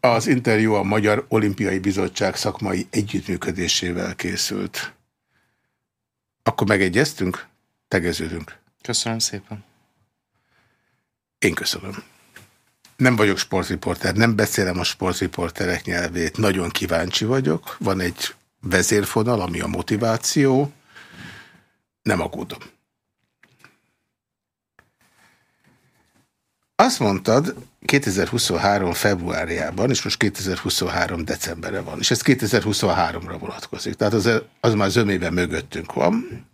Az interjú a Magyar Olimpiai Bizottság szakmai együttműködésével készült. Akkor megegyeztünk? Tegeződünk. Köszönöm szépen. Én köszönöm. Nem vagyok sportriporter, nem beszélem a sportriporterek nyelvét, nagyon kíváncsi vagyok. Van egy vezérfonal, ami a motiváció. Nem aggódom. Azt mondtad 2023 februárjában, és most 2023 decemberre van, és ez 2023-ra vonatkozik. Tehát az, az már zömében mögöttünk van.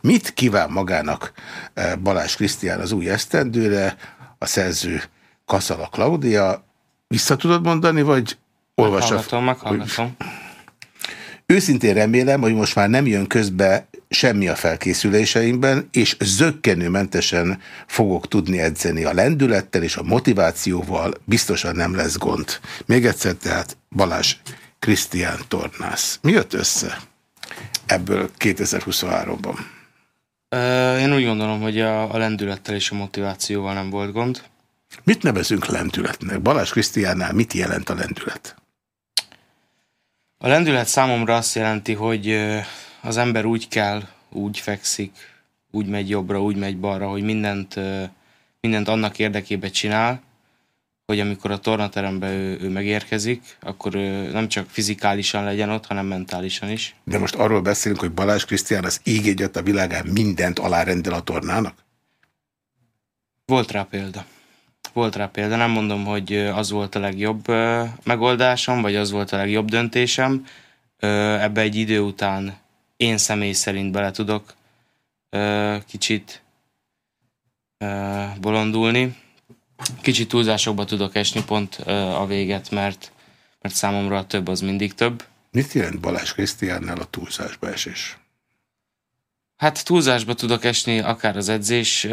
Mit kíván magának eh, Balázs Krisztián az új esztendőre, a szerző Kaszala Klaudia? Vissza tudod mondani, vagy olvassa? Meghallgatom, meghallgatom. Őszintén remélem, hogy most már nem jön közbe semmi a felkészüléseimben, és zöggenőmentesen fogok tudni edzeni a lendülettel és a motivációval, biztosan nem lesz gond. Még egyszer tehát Balázs Krisztián Tornász. Mi jött össze ebből 2023-ban? Én úgy gondolom, hogy a, a lendülettel és a motivációval nem volt gond. Mit nevezünk lendületnek? Balázs Krisztiánnál mit jelent a lendület? A lendület számomra azt jelenti, hogy az ember úgy kell, úgy fekszik, úgy megy jobbra, úgy megy balra, hogy mindent, mindent annak érdekében csinál, hogy amikor a tornaterembe ő, ő megérkezik, akkor ő nem csak fizikálisan legyen ott, hanem mentálisan is. De most arról beszélünk, hogy Balázs Krisztián az ég a világán mindent alárendel a tornának? Volt rá példa. Volt rá példa. Nem mondom, hogy az volt a legjobb megoldásom, vagy az volt a legjobb döntésem. Ebbe egy idő után én személy szerint bele tudok kicsit bolondulni. Kicsit túlzásokba tudok esni pont a véget, mert, mert számomra a több az mindig több. Mit jelent Balázs Krisztiánnál a túlzásba esés? Hát túlzásba tudok esni akár az edzés,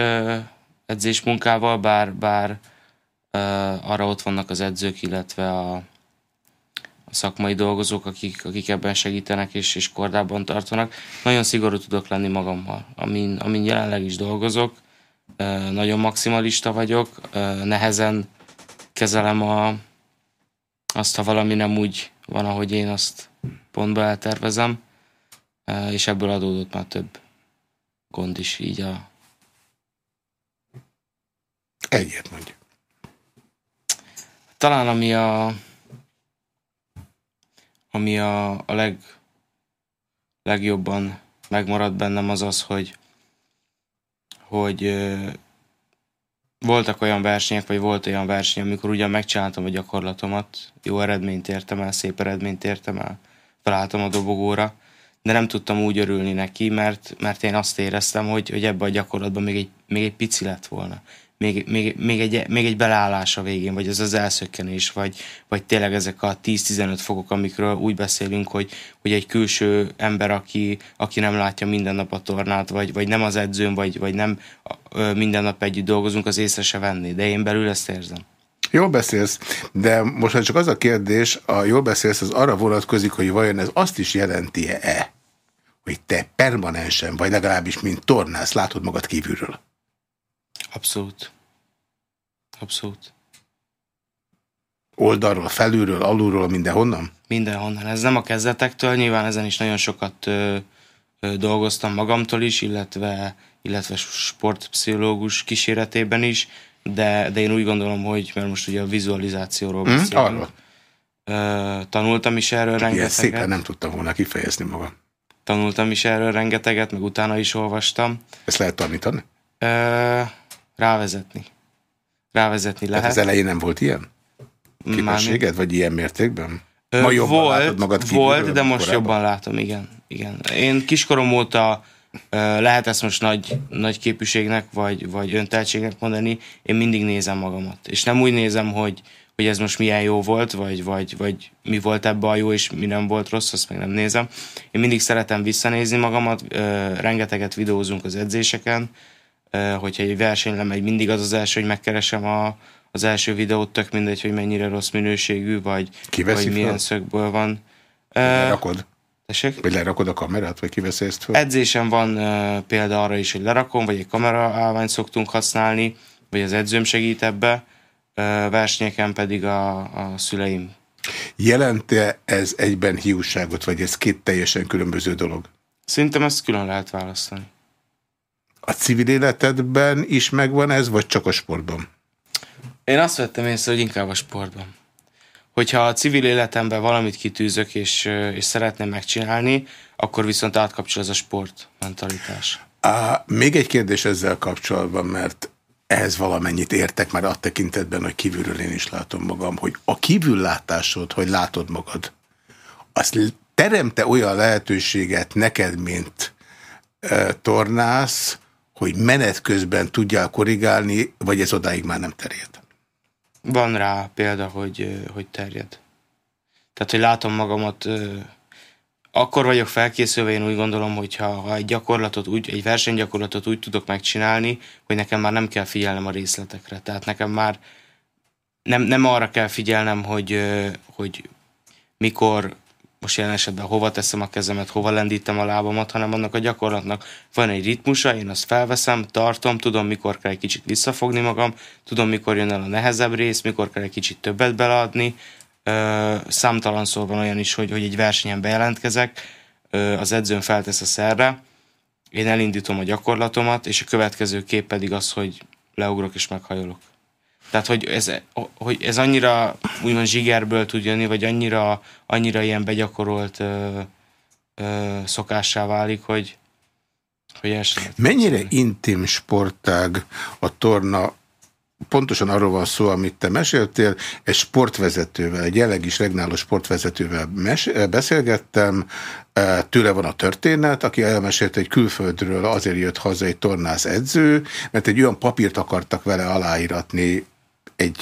edzés munkával, bár, bár arra ott vannak az edzők, illetve a szakmai dolgozók, akik, akik ebben segítenek és, és kordában tartanak. Nagyon szigorú tudok lenni magammal, amin, amin jelenleg is dolgozok. Nagyon maximalista vagyok, nehezen kezelem a, azt, ha valami nem úgy van, ahogy én azt pontba eltervezem, és ebből adódott már több gond is így a... Egyet mondjuk. Talán ami a ami a, a leg, legjobban megmaradt bennem az az, hogy, hogy ö, voltak olyan versenyek, vagy volt olyan verseny, amikor ugyan megcsináltam a gyakorlatomat, jó eredményt értem el, szép eredményt értem el, felálltam a dobogóra, de nem tudtam úgy örülni neki, mert, mert én azt éreztem, hogy, hogy ebbe a gyakorlatban még egy, még egy pici lett volna még, még, még, egy, még egy beleállás a végén, vagy az az elszökkenés, vagy, vagy tényleg ezek a 10-15 fokok, amikről úgy beszélünk, hogy, hogy egy külső ember, aki, aki nem látja minden nap a tornát, vagy, vagy nem az edzőn, vagy, vagy nem minden nap együtt dolgozunk, az észre se venni. De én belül ezt érzem. Jól beszélsz, de most csak az a kérdés, a jól beszélsz, az arra vonatkozik, hogy vajon ez azt is jelenti-e, hogy te permanensen, vagy legalábbis mint tornász látod magad kívülről? Abszolút. Abszolút. Oldalról, felülről, alulról, mindenhonnan? Mindenhonnan. Ez nem a kezdetektől, nyilván ezen is nagyon sokat ö, ö, dolgoztam magamtól is, illetve, illetve sportpszichológus kíséretében is, de, de én úgy gondolom, hogy, mert most ugye a vizualizációról hmm, beszélünk, arról. Ö, tanultam is erről Ilyen rengeteget. szépen nem tudtam volna kifejezni magam. Tanultam is erről rengeteget, meg utána is olvastam. Ezt lehet tanítani? Ö, Rávezetni. Rávezetni lehet. Tehát az elején nem volt ilyen? Képességed, vagy ilyen mértékben? Ö, Ma jobban volt, látod magad Volt, de most korábban? jobban látom, igen. igen. Én kiskorom óta lehet ezt most nagy, nagy képűségnek, vagy, vagy önteltségnek mondani, én mindig nézem magamat. És nem úgy nézem, hogy, hogy ez most milyen jó volt, vagy, vagy, vagy mi volt ebbe a jó, és mi nem volt rossz, azt meg nem nézem. Én mindig szeretem visszanézni magamat, rengeteget videózunk az edzéseken, hogyha egy verseny lemegy, mindig az az első, hogy megkeresem a, az első videót, tök mindegy, hogy mennyire rossz minőségű, vagy, vagy milyen fel? szögből van. Lerakod? Tessék? Vagy lerakod a kamerát, vagy kiveszi ezt fel? Edzésen van uh, példa arra is, hogy lerakom, vagy egy kamera állványt szoktunk használni, vagy az edzőm segít ebbe. Uh, versenyeken pedig a, a szüleim. Jelente ez egyben hiúságot, vagy ez két teljesen különböző dolog? Szerintem ezt külön lehet választani. A civil életedben is megvan ez, vagy csak a sportban? Én azt vettem észre, hogy inkább a sportban. Hogyha a civil életemben valamit kitűzök, és, és szeretném megcsinálni, akkor viszont átkapcsol ez a sport mentalitás. Á, még egy kérdés ezzel kapcsolatban, mert ehhez valamennyit értek már a tekintetben, hogy kívülről én is látom magam, hogy a kívüllátásod, hogy látod magad, azt teremte olyan lehetőséget neked, mint e, tornász, hogy menet közben tudjál korrigálni, vagy ez odáig már nem terjed? Van rá példa, hogy, hogy terjed. Tehát, hogy látom magamat, akkor vagyok felkészülve, én úgy gondolom, hogy ha, egy gyakorlatot, úgy, egy versenygyakorlatot úgy tudok megcsinálni, hogy nekem már nem kell figyelnem a részletekre. Tehát nekem már nem, nem arra kell figyelnem, hogy, hogy mikor most jelen esetben hova teszem a kezemet, hova lendítem a lábamat, hanem annak a gyakorlatnak van egy ritmusa, én azt felveszem, tartom, tudom, mikor kell egy kicsit visszafogni magam, tudom, mikor jön el a nehezebb rész, mikor kell egy kicsit többet beleadni. Számtalan szó van olyan is, hogy, hogy egy versenyen bejelentkezek, az edzőn feltesz a szerre, én elindítom a gyakorlatomat, és a következő kép pedig az, hogy leugrok és meghajolok. Tehát, hogy ez, hogy ez annyira úgymond zsigerből tud jönni, vagy annyira, annyira ilyen begyakorolt ö, ö, szokássá válik, hogy, hogy el Mennyire intim sportág a torna? Pontosan arról van szó, amit te meséltél, egy sportvezetővel, egy jelenleg is regnáló sportvezetővel beszélgettem, tőle van a történet, aki elmesélte, hogy külföldről azért jött haza egy tornász edző, mert egy olyan papírt akartak vele aláíratni, egy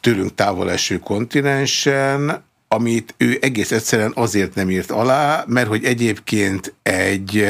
tőlünk távol eső kontinensen, amit ő egész egyszerűen azért nem írt alá, mert hogy egyébként egy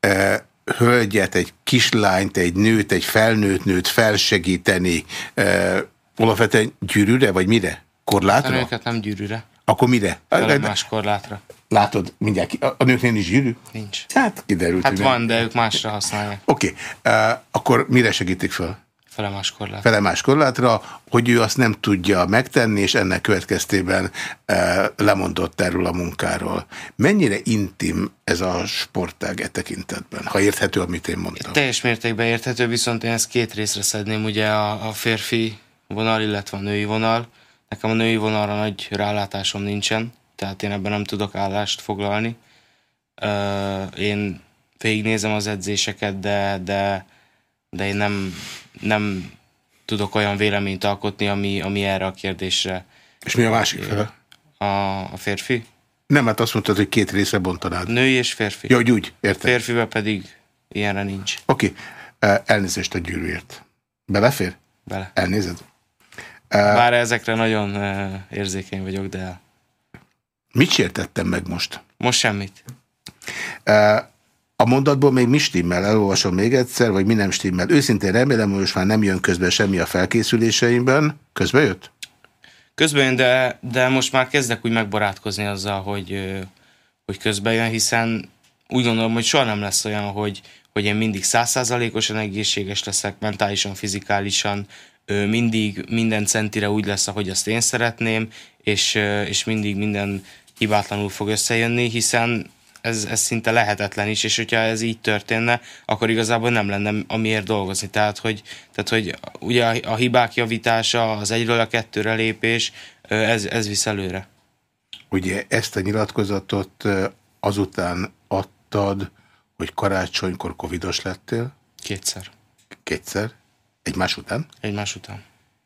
e, hölgyet, egy kislányt, egy nőt, egy felnőtt nőt felsegíteni e, alapvetően gyűrűre, vagy mire? Korlátra? A nőket nem gyűrűre. Akkor mire? más korlátra. Látod, mindjárt, a nőknél is gyűrű? Nincs. Hát kiderült. Hát van, de ők másra használják. Oké, okay. uh, akkor mire segítik fel? Felemás korlátra. Felemás korlátra, hogy ő azt nem tudja megtenni, és ennek következtében e, lemondott erről a munkáról. Mennyire intim ez a sportág e tekintetben, ha érthető, amit én mondtam? Teljes mértékben érthető, viszont én ezt két részre szedném, ugye a, a férfi vonal, illetve a női vonal. Nekem a női vonalra nagy rálátásom nincsen, tehát én ebben nem tudok állást foglalni. Uh, én végignézem az edzéseket, de, de de én nem, nem tudok olyan véleményt alkotni, ami, ami erre a kérdésre. És mi a másik fele? A, a férfi? Nem, hát azt mondtad, hogy két része bontanád. Női és férfi. Jó, úgy, értem. Férfivel pedig ilyenre nincs. Oké, okay. elnézést a gyűrűért. Belefér? Bele. Elnézed? Bár ezekre nagyon érzékeny vagyok, de... Mit sértettem meg most? Most semmit. A mondatból még mi stimmel? Elolvasom még egyszer, vagy mi nem stimmel? Őszintén remélem, hogy most már nem jön közben semmi a felkészüléseimben. Közbe jött? Közben jön, de, de most már kezdek úgy megbarátkozni azzal, hogy, hogy közben jön, hiszen úgy gondolom, hogy soha nem lesz olyan, hogy, hogy én mindig százszázalékosan egészséges leszek, mentálisan, fizikálisan, mindig minden centire úgy lesz, ahogy azt én szeretném, és, és mindig minden hibátlanul fog összejönni, hiszen ez, ez szinte lehetetlen is, és hogyha ez így történne, akkor igazából nem lenne amiért dolgozni. Tehát, hogy, tehát, hogy ugye a, a hibák javítása, az egyről a kettőre lépés, ez, ez visz előre. Ugye ezt a nyilatkozatot azután adtad, hogy karácsonykor covidos lettél? Kétszer. Kétszer? Egymás után? Egymás után.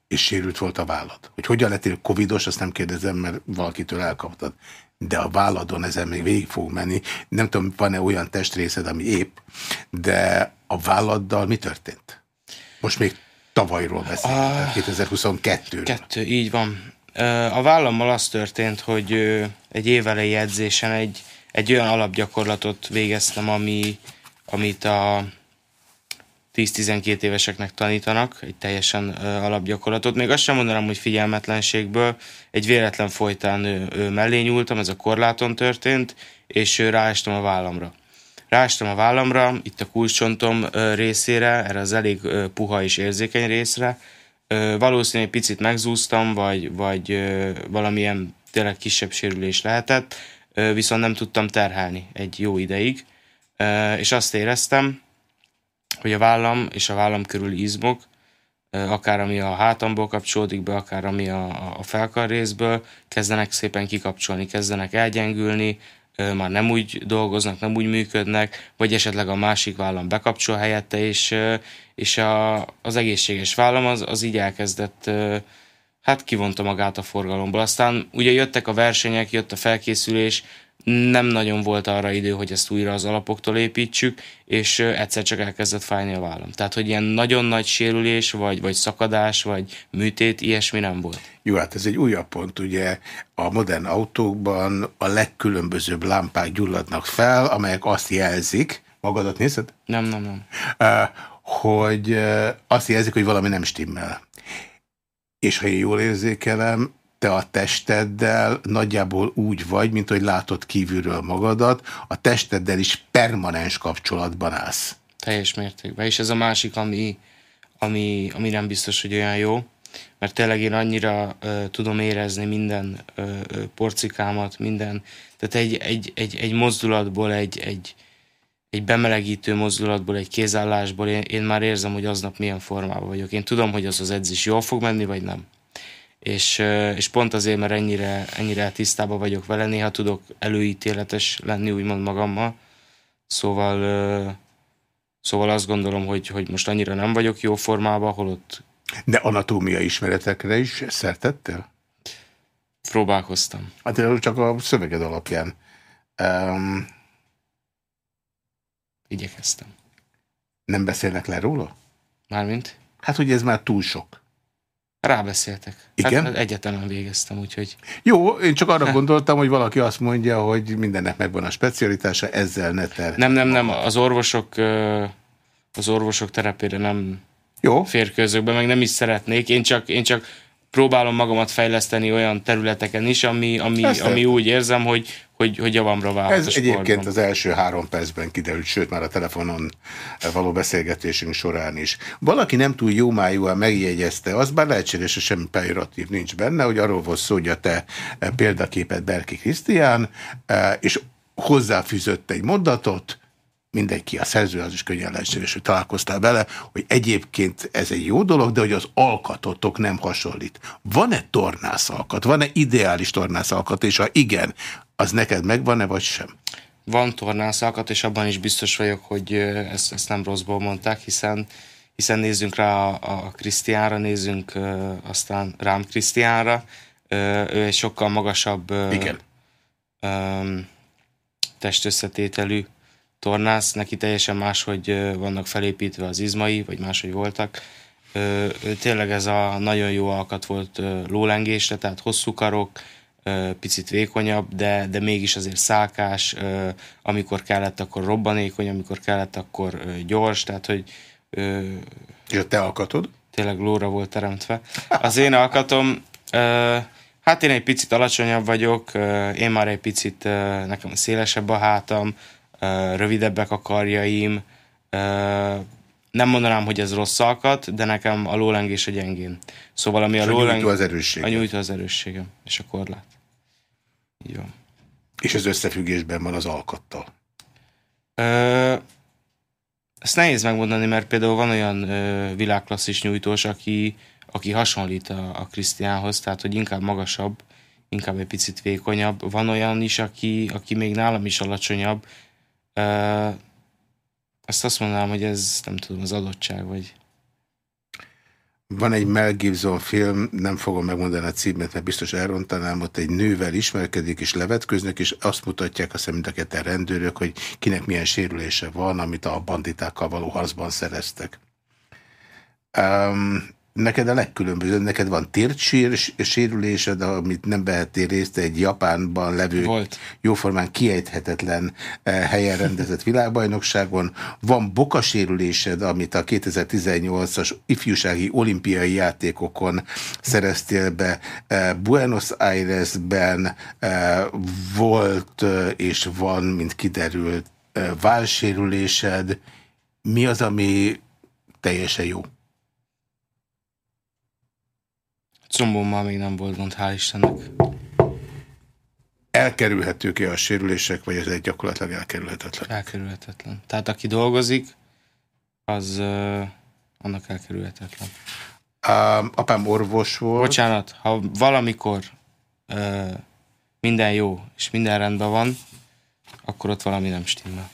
És sérült volt a vállad. Hogy hogyan lettél covidos, azt nem kérdezem, mert valakitől elkaptad de a válladon ezen még végig fog menni. Nem tudom, van-e olyan testrészed, ami épp, de a válladdal mi történt? Most még tavalyról beszélünk, 2022 Kettő, így van. A vállammal az történt, hogy egy évelei edzésen egy, egy olyan alapgyakorlatot végeztem, ami, amit a 10-12 éveseknek tanítanak, egy teljesen alapgyakorlatot. Még azt sem mondanám, hogy figyelmetlenségből, egy véletlen folytán ő, ő mellé nyúltam, ez a korláton történt, és ráestem a vállamra. Ráestem a vállamra, itt a kulcsontom részére, erre az elég puha és érzékeny részre, valószínűleg picit megzúztam, vagy, vagy valamilyen tényleg kisebb sérülés lehetett, viszont nem tudtam terhelni egy jó ideig, és azt éreztem, hogy a vállam és a vállam körül izmok, akár ami a hátamból kapcsolódik be, akár ami a, a felkar részből, kezdenek szépen kikapcsolni, kezdenek elgyengülni, már nem úgy dolgoznak, nem úgy működnek, vagy esetleg a másik vállam bekapcsol helyette, és, és a, az egészséges vállam az, az így elkezdett, hát kivonta magát a forgalomból. Aztán ugye jöttek a versenyek, jött a felkészülés, nem nagyon volt arra idő, hogy ezt újra az alapoktól építsük, és egyszer csak elkezdett fájni a vállam. Tehát, hogy ilyen nagyon nagy sérülés, vagy, vagy szakadás, vagy műtét, ilyesmi nem volt. Jó, hát ez egy újabb pont, ugye a modern autókban a legkülönbözőbb lámpák gyulladnak fel, amelyek azt jelzik, magadat nézed? Nem, nem, nem. Hogy azt jelzik, hogy valami nem stimmel. És ha én jól érzékelem, te a testeddel nagyjából úgy vagy, mint hogy látod kívülről magadat, a testeddel is permanens kapcsolatban állsz. Teljes mértékben. És ez a másik, ami, ami, ami nem biztos, hogy olyan jó, mert tényleg én annyira ö, tudom érezni minden ö, ö, porcikámat, minden, tehát egy, egy, egy, egy mozdulatból, egy, egy, egy bemelegítő mozdulatból, egy kézállásból én, én már érzem, hogy aznap milyen formában vagyok. Én tudom, hogy az az edzés jól fog menni, vagy nem és, és pont azért, mert ennyire, ennyire tisztában vagyok vele, néha tudok előítéletes lenni úgymond magammal, szóval, szóval azt gondolom, hogy, hogy most annyira nem vagyok jó formában, holott... De anatómia ismeretekre is szertettél? Próbálkoztam. Hát csak a szöveged alapján. Um, Igyekeztem. Nem beszélnek le róla? Mármint? Hát, hogy ez már túl sok. Rábeszéltek. Igen? Hát egyetemen végeztem, úgyhogy... Jó, én csak arra gondoltam, hogy valaki azt mondja, hogy mindennek megvan a specialitása, ezzel ne ter. Nem, nem, nem, az orvosok, az orvosok terepére nem Jó. férkőzök be, meg nem is szeretnék. Én csak, én csak próbálom magamat fejleszteni olyan területeken is, ami, ami, ami úgy érzem, hogy, hogy, hogy javamra vált Ez egyébként az első három percben kiderült, sőt már a telefonon való beszélgetésünk során is. Valaki nem túl jómájúan megjegyezte, az bár lehetséges, hogy semmi pejoratív nincs benne, hogy arról volt szó, hogy a te példaképet Berki Krisztián, és hozzáfűzött egy mondatot, mindenki, a szerző az is könnyen lehetséges, hogy találkoztál vele, hogy egyébként ez egy jó dolog, de hogy az alkatotok nem hasonlít. Van-e tornászalkat? Van-e ideális tornászalkat? És ha igen, az neked megvan-e, vagy sem? Van tornászalkat, és abban is biztos vagyok, hogy ezt, ezt nem rosszból mondták, hiszen hiszen nézzünk rá a Krisztiánra, nézzünk aztán rám Krisztiánra, ő egy sokkal magasabb Igen. Testösszetételű tornász, neki teljesen máshogy vannak felépítve az izmai, vagy máshogy voltak. Tényleg ez a nagyon jó alkat volt lólengésre, tehát hosszú karok, picit vékonyabb, de, de mégis azért szálkás, amikor kellett, akkor robbanékony, amikor kellett, akkor gyors, tehát hogy... És a te alkatod? Tényleg lóra volt teremtve. Az én alkatom, hát én egy picit alacsonyabb vagyok, én már egy picit, nekem szélesebb a hátam, rövidebbek a karjaim, nem mondanám, hogy ez rossz alkat, de nekem a lólengés a gyengén. Szóval ami és a, a lóleng... nyújtó az erősségem. A nyújtó az erősségem, és a korlát. Így van. És ez összefüggésben van az alkattal? Ö, ezt nehéz megmondani, mert például van olyan ö, világklasszis nyújtós, aki, aki hasonlít a Krisztiánhoz, tehát hogy inkább magasabb, inkább egy picit vékonyabb. Van olyan is, aki, aki még nálam is alacsonyabb, Azt azt mondanám, hogy ez nem tudom, az adottság, vagy... Van egy Mel Gibson film, nem fogom megmondani a címet, mert biztos elrontanám, ott egy nővel ismerkedik és levetköznek, és azt mutatják azt mind a ketten rendőrök, hogy kinek milyen sérülése van, amit a banditákkal való harcban szereztek. Um, Neked a legkülönböző, neked van tértsír sérülésed, amit nem vehettél részt egy Japánban levő Volt. jóformán kiejthetetlen eh, helyen rendezett világbajnokságon. Van bokasérülésed, amit a 2018-as ifjúsági olimpiai játékokon szereztél be. Eh, Buenos Airesben eh, volt és van, mint kiderült, válsérülésed. Mi az, ami teljesen jó? Combommal még nem volt gond, hál' Istennek. Elkerülhetők-e a sérülések, vagy ez egy gyakorlatilag elkerülhetetlen? Elkerülhetetlen. Tehát aki dolgozik, az uh, annak elkerülhetetlen. Um, apám orvos volt. Bocsánat, ha valamikor uh, minden jó, és minden rendben van, akkor ott valami nem stimmel.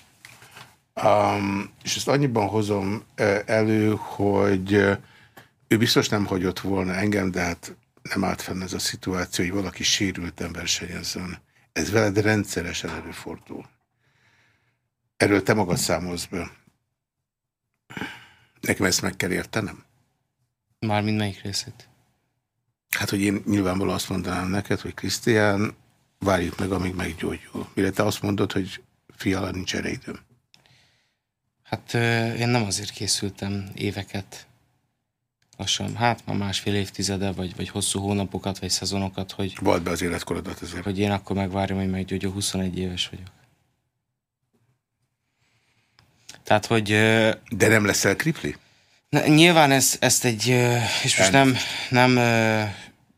Um, és ezt annyiban hozom elő, hogy ő biztos nem hagyott volna engem, de hát nem állt fenn ez a szituáció, hogy valaki sérülten versenyezzen. Ez veled rendszeresen előfordul. Erről te magad számolsz be. Nekem ezt meg kell értenem. Már melyik részét? Hát, hogy én nyilvánvalóan azt mondanám neked, hogy Krisztián, várjuk meg, amíg meggyógyul. Mire te azt mondod, hogy fiala, nincs erre időm. Hát én nem azért készültem éveket, lassan, hát már másfél évtizede, vagy, vagy hosszú hónapokat, vagy szezonokat, hogy... Volt be az életkorodat ezért. Hogy én akkor megvárjam, hogy meggyógyul, 21 éves vagyok. Tehát, hogy... De nem leszel kripli? Na, nyilván ez, ezt egy, és most nem, nem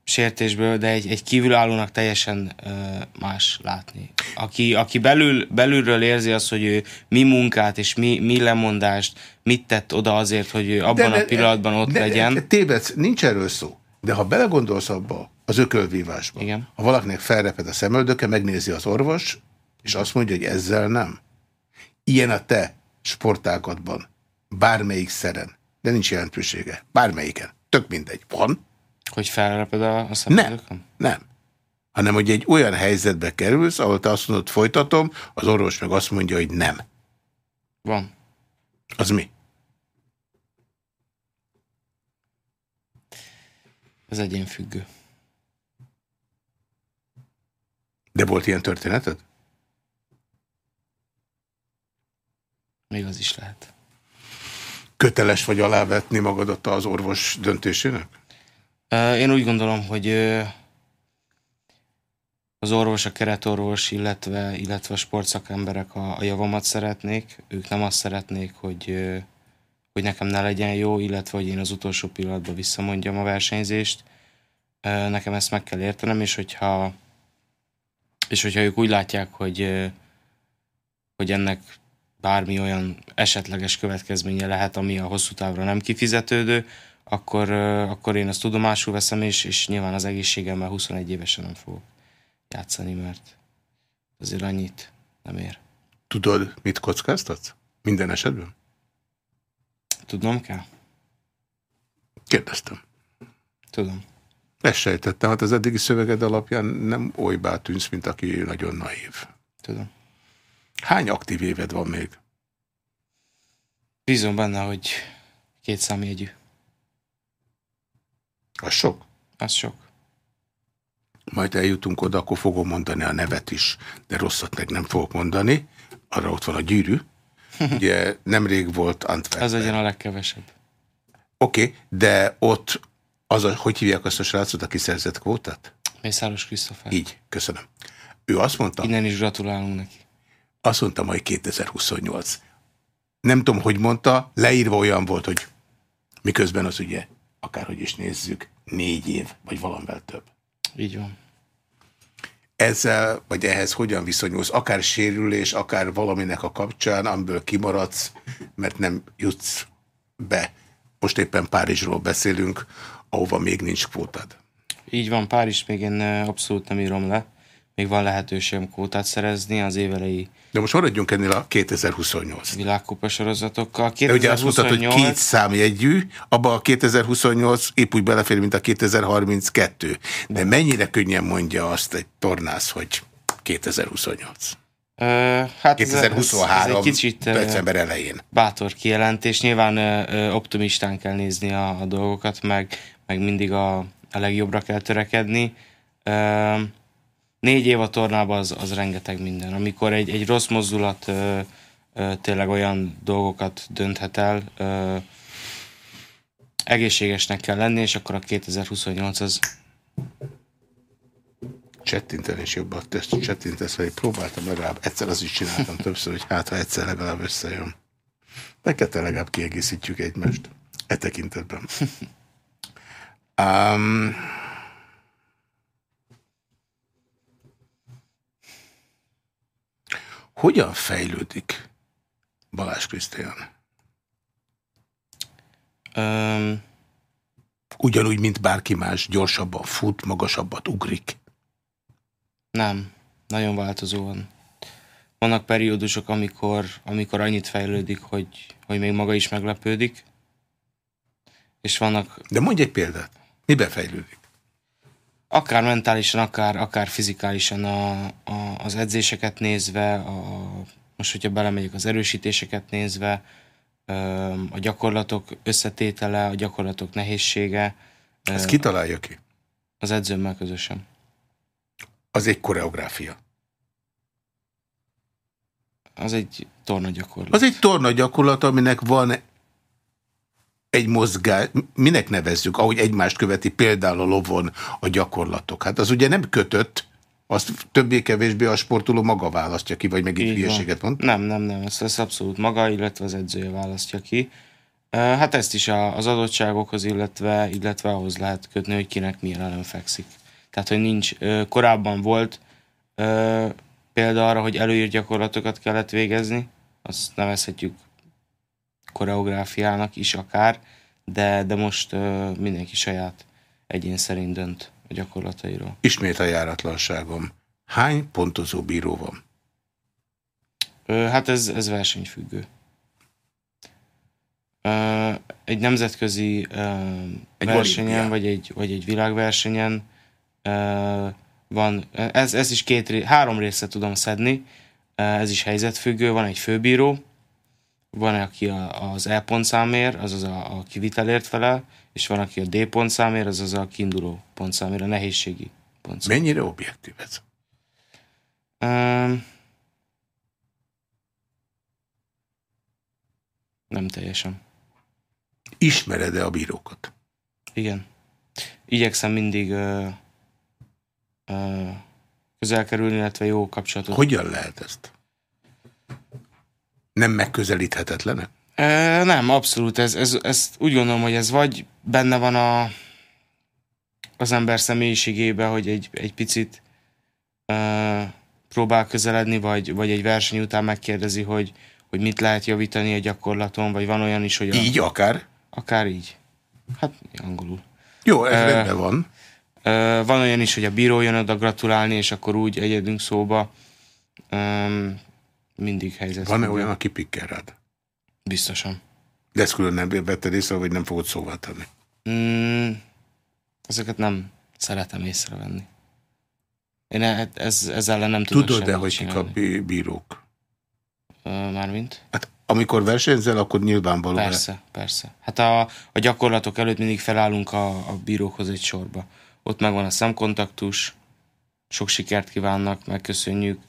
sértésből, de egy, egy kívülállónak teljesen uh, más látni. Aki, aki belül, belülről érzi azt, hogy ő mi munkát és mi, mi lemondást, mit tett oda azért, hogy ő abban de, a pillanatban ott de, legyen. De, tévedsz, nincs erről szó. De ha belegondolsz abba, az ökölvívásba, Igen. ha valakinek felreped a szemöldöke, megnézi az orvos, és azt mondja, hogy ezzel nem. Ilyen a te sportágatban, bármelyik szeren, de nincs jelentősége. Bármelyiken. Tök mindegy. Van, hogy felreped a, a Nem, nem. Hanem, hogy egy olyan helyzetbe kerülsz, ahol te azt mondod, folytatom, az orvos meg azt mondja, hogy nem. Van. Az mi? Ez egyén függő. De volt ilyen történeted? Még az is lehet. Köteles vagy alávetni magadat az orvos döntésének? Én úgy gondolom, hogy az orvos, a keretorvos, illetve, illetve a sportszakemberek a, a javamat szeretnék. Ők nem azt szeretnék, hogy, hogy nekem ne legyen jó, illetve hogy én az utolsó pillanatban visszamondjam a versenyzést. Nekem ezt meg kell értenem, és hogyha, és hogyha ők úgy látják, hogy, hogy ennek bármi olyan esetleges következménye lehet, ami a hosszú távra nem kifizetődő, akkor, akkor én azt tudomásul veszem, és, és nyilván az egészségemmel 21 évesen nem fogok játszani, mert azért annyit nem ér. Tudod, mit kockáztatsz? Minden esetben? Tudnom kell? Kérdeztem. Tudom. Ezt sejtettem, hát az eddigi szöveged alapján nem olybá tűnsz, mint aki nagyon naív. Tudom. Hány aktív éved van még? Bízom benne, hogy két számjegyű. Az sok? Az sok. Majd eljutunk oda, akkor fogom mondani a nevet is, de rosszat meg nem fogok mondani. Arra ott van a gyűrű. Ugye nemrég volt Antwerpen. Ez legyen a legkevesebb. Oké, okay, de ott az a, hogy hívják azt a srácot, aki szerzett kvótát? Mészáros Krisztofer. Így, köszönöm. Ő azt mondta... Innen is gratulálunk neki. Azt mondta majd 2028. Nem tudom, hogy mondta, leírva olyan volt, hogy miközben az ugye akárhogy is nézzük, négy év, vagy valamivel több. Így van. Ezzel, vagy ehhez hogyan viszonyulsz? Akár sérülés, akár valaminek a kapcsán, amiből kimaradsz, mert nem jutsz be. Most éppen Párizsról beszélünk, ahova még nincs kvótad. Így van, Párizs még én abszolút nem írom le még van lehetőségem kvótát szerezni az évelei de most maradjunk ennél a 2028. Világkupa sorozatokkal. 2028... De ugye azt mondtad, hogy két számjegyű, abba a 2028 épp úgy belefér, mint a 2032. De mennyire könnyen mondja azt egy tornász, hogy 2028? Uh, hát 2023. Ez, ez egy kicsit december elején. Bátor kijelentés. Nyilván uh, optimistán kell nézni a, a dolgokat, meg, meg mindig a, a legjobbra kell törekedni. Uh, négy év a tornában az, az rengeteg minden. Amikor egy, egy rossz mozdulat ö, ö, tényleg olyan dolgokat dönthet el, ö, egészségesnek kell lenni, és akkor a 2028 az csettinteni is jobban tesz, csettintesz, vagy próbáltam legalább, egyszer az is csináltam többször, hogy hát ha egyszer legalább összejön. Neked legalább kiegészítjük egymást. E tekintetben. Um, Hogyan fejlődik Balázs Krisztián? Um, Ugyanúgy, mint bárki más, gyorsabban fut, magasabbat ugrik? Nem, nagyon változóan. Vannak periódusok, amikor, amikor annyit fejlődik, hogy, hogy még maga is meglepődik. És vannak... De mondj egy példát. Miben fejlődik? Akár mentálisan, akár, akár fizikálisan a, a, az edzéseket nézve, a, most, hogyha belemegyek az erősítéseket nézve, a gyakorlatok összetétele, a gyakorlatok nehézsége. Ezt kitalálja ki? Az edzőmmel közösen. Az egy koreográfia. Az egy torna gyakorlat. Az egy torna gyakorlat, aminek van egy mozgás, minek nevezzük, ahogy egymást követi például a lovon a gyakorlatok. Hát az ugye nem kötött, azt többé-kevésbé a sportoló maga választja ki, vagy megint hülyeséget mond? Nem, nem, nem, ezt, ezt abszolút maga, illetve az edzője választja ki. Hát ezt is az adottságokhoz, illetve, illetve ahhoz lehet kötni, hogy kinek milyen ellen fekszik. Tehát, hogy nincs, korábban volt példa arra, hogy előírt gyakorlatokat kellett végezni, azt nevezhetjük koreográfiának is akár, de, de most mindenki saját egyén szerint dönt a gyakorlatairól. Ismét a járatlanságom. Hány pontozó bíró van? Hát ez, ez versenyfüggő. Egy nemzetközi egy versenyen, vagy egy, vagy egy világversenyen van, ez, ez is két, három részre tudom szedni, ez is helyzetfüggő, van egy főbíró, van, aki a, az E pontszámért, azaz a, a kivitelért felel, és van, aki a D pontszámért, azaz a kiinduló pontszámért, a nehézségi pontszámért. Mennyire objektív ez? Um, nem teljesen. Ismered-e a bírókat? Igen. Igyekszem mindig uh, uh, közel kerülni, illetve jó kapcsolatot. Hogyan lehet ezt? Nem megközelíthetetlenek? E, nem, abszolút. Ez, ez, ez, úgy gondolom, hogy ez vagy benne van a, az ember személyiségébe, hogy egy, egy picit e, próbál közeledni, vagy, vagy egy verseny után megkérdezi, hogy, hogy mit lehet javítani a gyakorlaton, vagy van olyan is, hogy... A, így akár? Akár így. Hát angolul. Jó, ez e, rendben van. E, van olyan is, hogy a bíró jön oda gratulálni, és akkor úgy egyedünk szóba. E, mindig helyzet. Van-e olyan, aki pikker rád? Biztosan. De ezt külön nem vetted észre, vagy nem fogod szóvá tenni? Mm, ezeket nem szeretem észrevenni. Én e- ez, ez ellen nem tudok Tudod de hogy kik a bírók? Mármint? Hát amikor versenyzel, akkor nyilvánvaló. Persze, le. persze. Hát a, a gyakorlatok előtt mindig felállunk a, a bírókhoz egy sorba. Ott megvan a szemkontaktus, sok sikert kívánnak, megköszönjük.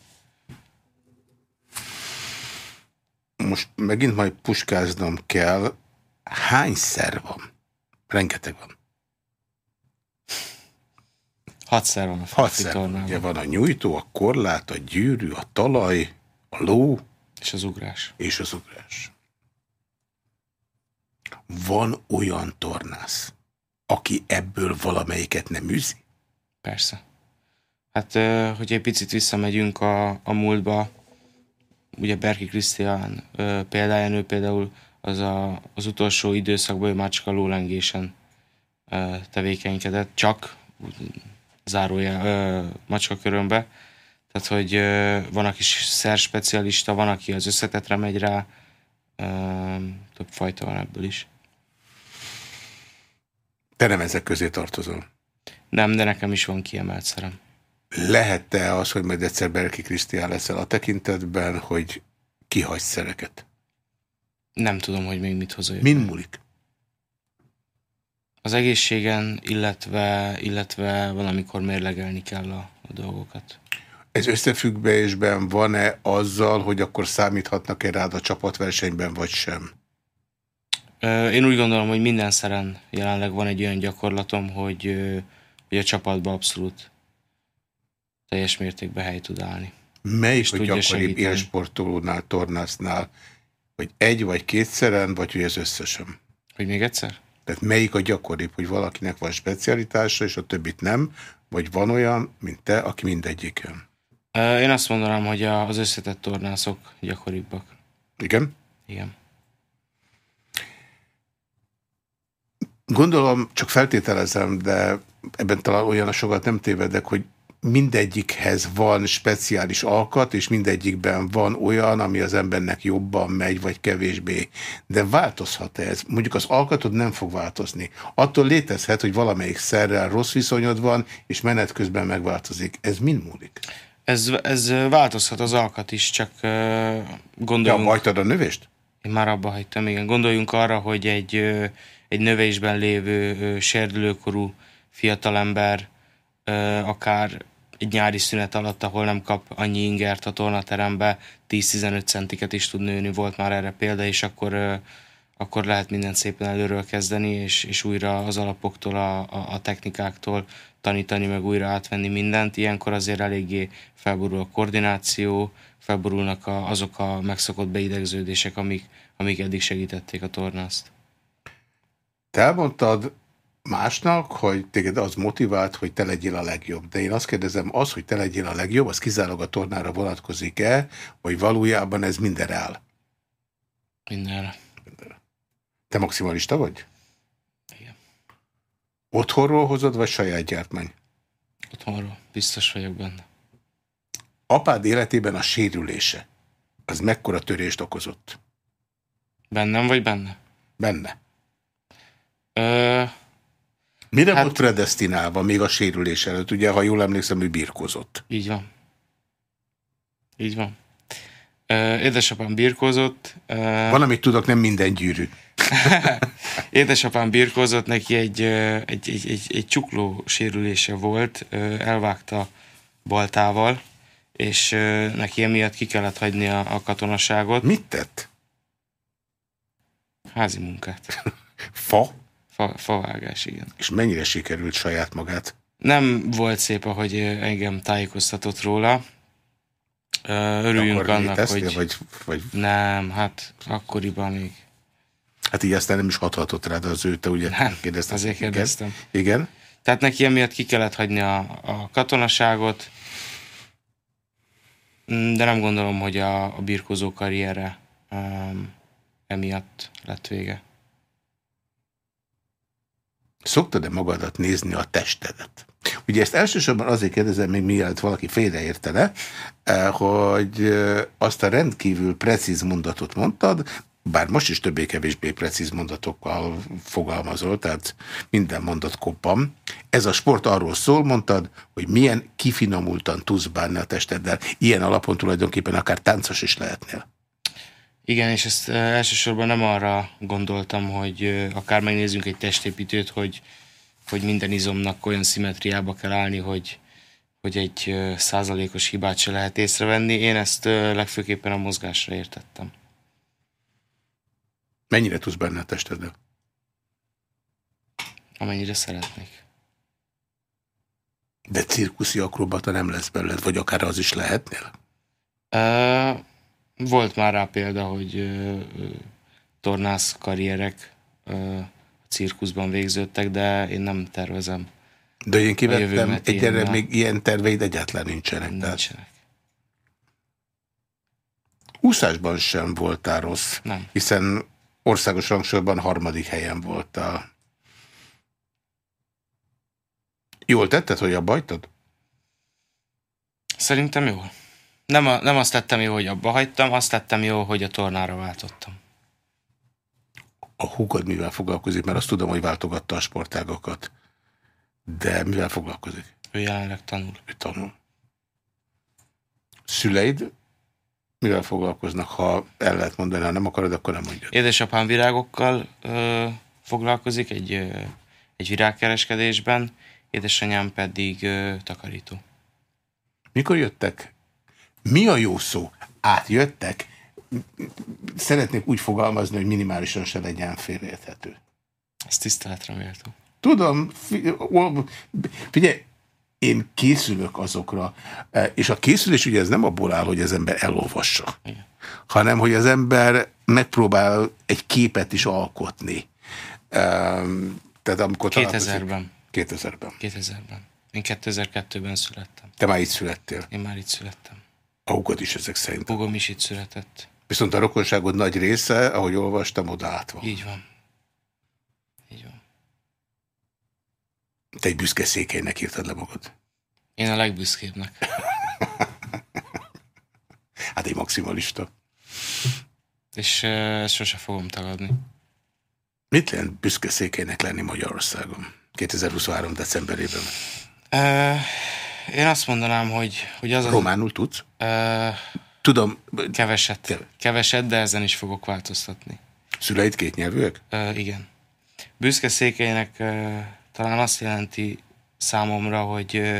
Most megint majd puskáznom kell, hány szer van? Rengeteg van. Hatszer van a Hatszer. Ugye van a nyújtó, a korlát, a gyűrű, a talaj, a ló. És az ugrás. És az ugrás. Van olyan tornász, aki ebből valamelyiket nem űzi? Persze. Hát, hogy egy picit visszamegyünk a, a múltba, ugye Berki Krisztián példáján ő például az a, az utolsó időszakban ő már csak a lólengésen tevékenykedett, csak zárója macska körömbe. Tehát, hogy van, aki szer specialista, van, aki az összetetre megy rá, több fajta van ebből is. Te nem ezek közé tartozol? Nem, de nekem is van kiemelt szerem. Lehet-e az, hogy majd egyszer Berki Krisztián leszel a tekintetben, hogy kihagy szereket? Nem tudom, hogy még mit hoz Min múlik? Az egészségen, illetve, illetve valamikor mérlegelni kell a, a dolgokat. Ez összefüggésben van-e azzal, hogy akkor számíthatnak-e rád a csapatversenyben, vagy sem? Én úgy gondolom, hogy minden szeren jelenleg van egy olyan gyakorlatom, hogy, hogy a csapatban abszolút teljes mértékben hely tud állni. Melyik a gyakoribb élsportolónál, tornásznál, hogy egy vagy kétszeren, vagy hogy ez összesen? Hogy még egyszer? Tehát melyik a gyakoribb, hogy valakinek van specialitása, és a többit nem, vagy van olyan, mint te, aki mindegyiken? Én azt mondanám, hogy az összetett tornászok gyakoribbak. Igen? Igen. Gondolom, csak feltételezem, de ebben talán olyan sokat nem tévedek, hogy mindegyikhez van speciális alkat, és mindegyikben van olyan, ami az embernek jobban megy, vagy kevésbé. De változhat -e ez? Mondjuk az alkatod nem fog változni. Attól létezhet, hogy valamelyik szerrel rossz viszonyod van, és menet közben megváltozik. Ez mind múlik? Ez, ez változhat az alkat is, csak gondoljunk... Ja, hagytad a növést? Én már abba hagytam, igen. Gondoljunk arra, hogy egy, egy növésben lévő serdülőkorú fiatalember akár egy nyári szünet alatt, ahol nem kap annyi ingert a tornaterembe, 10-15 centiket is tud nőni, volt már erre példa, és akkor, akkor lehet minden szépen előről kezdeni, és, és újra az alapoktól, a, a, a technikáktól tanítani, meg újra átvenni mindent. Ilyenkor azért eléggé felborul a koordináció, felborulnak a, azok a megszokott beidegződések, amik, amik eddig segítették a tornászt. Te elmondtad másnak, hogy téged az motivált, hogy te legyél a legjobb. De én azt kérdezem, az, hogy te legyél a legjobb, az kizárólag a tornára vonatkozik-e, vagy valójában ez minden áll? Mindenre. Te maximalista vagy? Igen. Otthonról hozod, vagy saját gyártmány? Otthonról. Biztos vagyok benne. Apád életében a sérülése, az mekkora törést okozott? Bennem vagy benne? Benne. Ö... Mire hát... volt predestinálva még a sérülés előtt? Ugye, ha jól emlékszem, ő birkozott. Így van. Így van. Édesapám birkózott. Ö... Van, amit tudok, nem minden gyűrű. édesapám birkózott, neki egy, egy, egy, egy, egy csukló sérülése volt, elvágta baltával, és neki emiatt ki kellett hagyni a, a katonaságot. Mit tett? Házi munkát. Fa? Fa, favágás, igen. És mennyire sikerült saját magát? Nem volt szép, ahogy engem tájékoztatott róla. Örüljünk Akkor annak, hogy... Vagy, vagy... Nem, hát akkoriban még. Hát így aztán nem is hathatott rád az ő, te ugye nem, kérdeztem. azért kérdeztem. Igen? Igen? Tehát neki emiatt ki kellett hagyni a, a katonaságot, de nem gondolom, hogy a, a birkozó karriere um, emiatt lett vége. Szoktad-e magadat nézni a testedet? Ugye ezt elsősorban azért kérdezem, még mielőtt valaki félreértene, eh, hogy eh, azt a rendkívül precíz mondatot mondtad, bár most is többé-kevésbé precíz mondatokkal fogalmazol, tehát minden mondat koppan. Ez a sport arról szól, mondtad, hogy milyen kifinomultan tudsz bánni a testeddel. Ilyen alapon tulajdonképpen akár táncos is lehetnél. Igen, és ezt elsősorban nem arra gondoltam, hogy akár megnézzünk egy testépítőt, hogy, hogy minden izomnak olyan szimmetriába kell állni, hogy, hogy egy százalékos hibát se lehet észrevenni. Én ezt legfőképpen a mozgásra értettem. Mennyire tudsz benne a testeddel? Amennyire szeretnék. De cirkuszi akrobata nem lesz belőled, vagy akár az is lehetnél? Uh, volt már rá példa, hogy tornász karrierek cirkuszban végződtek, de én nem tervezem. De én kivettem, egyre még ilyen terveid egyáltalán nincsenek. Nincsenek. Tehát. Úszásban sem voltál rossz. Nem. Hiszen országos rangsorban harmadik helyen voltál. Jól tetted, hogy abba hagytad? Szerintem jó. Nem, a, nem azt tettem jó, hogy abba hagytam, azt tettem jó, hogy a tornára váltottam. A húgod mivel foglalkozik? Mert azt tudom, hogy váltogatta a sportágokat. De mivel foglalkozik? Ő jelenleg tanul. Ő tanul. Szüleid mivel foglalkoznak, ha el lehet mondani, ha nem akarod, akkor nem mondjad. Édesapám virágokkal ö, foglalkozik egy, ö, egy virágkereskedésben, édesanyám pedig ö, takarító. Mikor jöttek? Mi a jó szó? Átjöttek? Szeretnék úgy fogalmazni, hogy minimálisan se legyen félreérthető. Ez tiszteletre méltó. Tudom, figyelj, én készülök azokra, e, és a készülés ugye ez nem abból áll, hogy az ember elolvassa, Igen. hanem hogy az ember megpróbál egy képet is alkotni. Tehát amikor 2000-ben. 2000-ben. 2000-ben. Én 2002-ben születtem. Te már itt születtél? Én már itt születtem. Augod is ezek szerint. Hugom is itt született. Viszont a rokonságod nagy része, ahogy olvastam, oda át van. Így van. Így van. Te egy büszke székelynek írtad le magad. Én a legbüszkébbnek. hát egy maximalista. És ezt sose fogom tagadni. Mit lehet büszke székelynek lenni Magyarországon 2023. decemberében? Uh, én azt mondanám, hogy, hogy az... Románul tudsz? Uh, Tudom. Keveset. Keveset, de ezen is fogok változtatni. Szüleid két nyelvűek? Uh, igen. Büszke székelynek uh, talán azt jelenti számomra, hogy uh,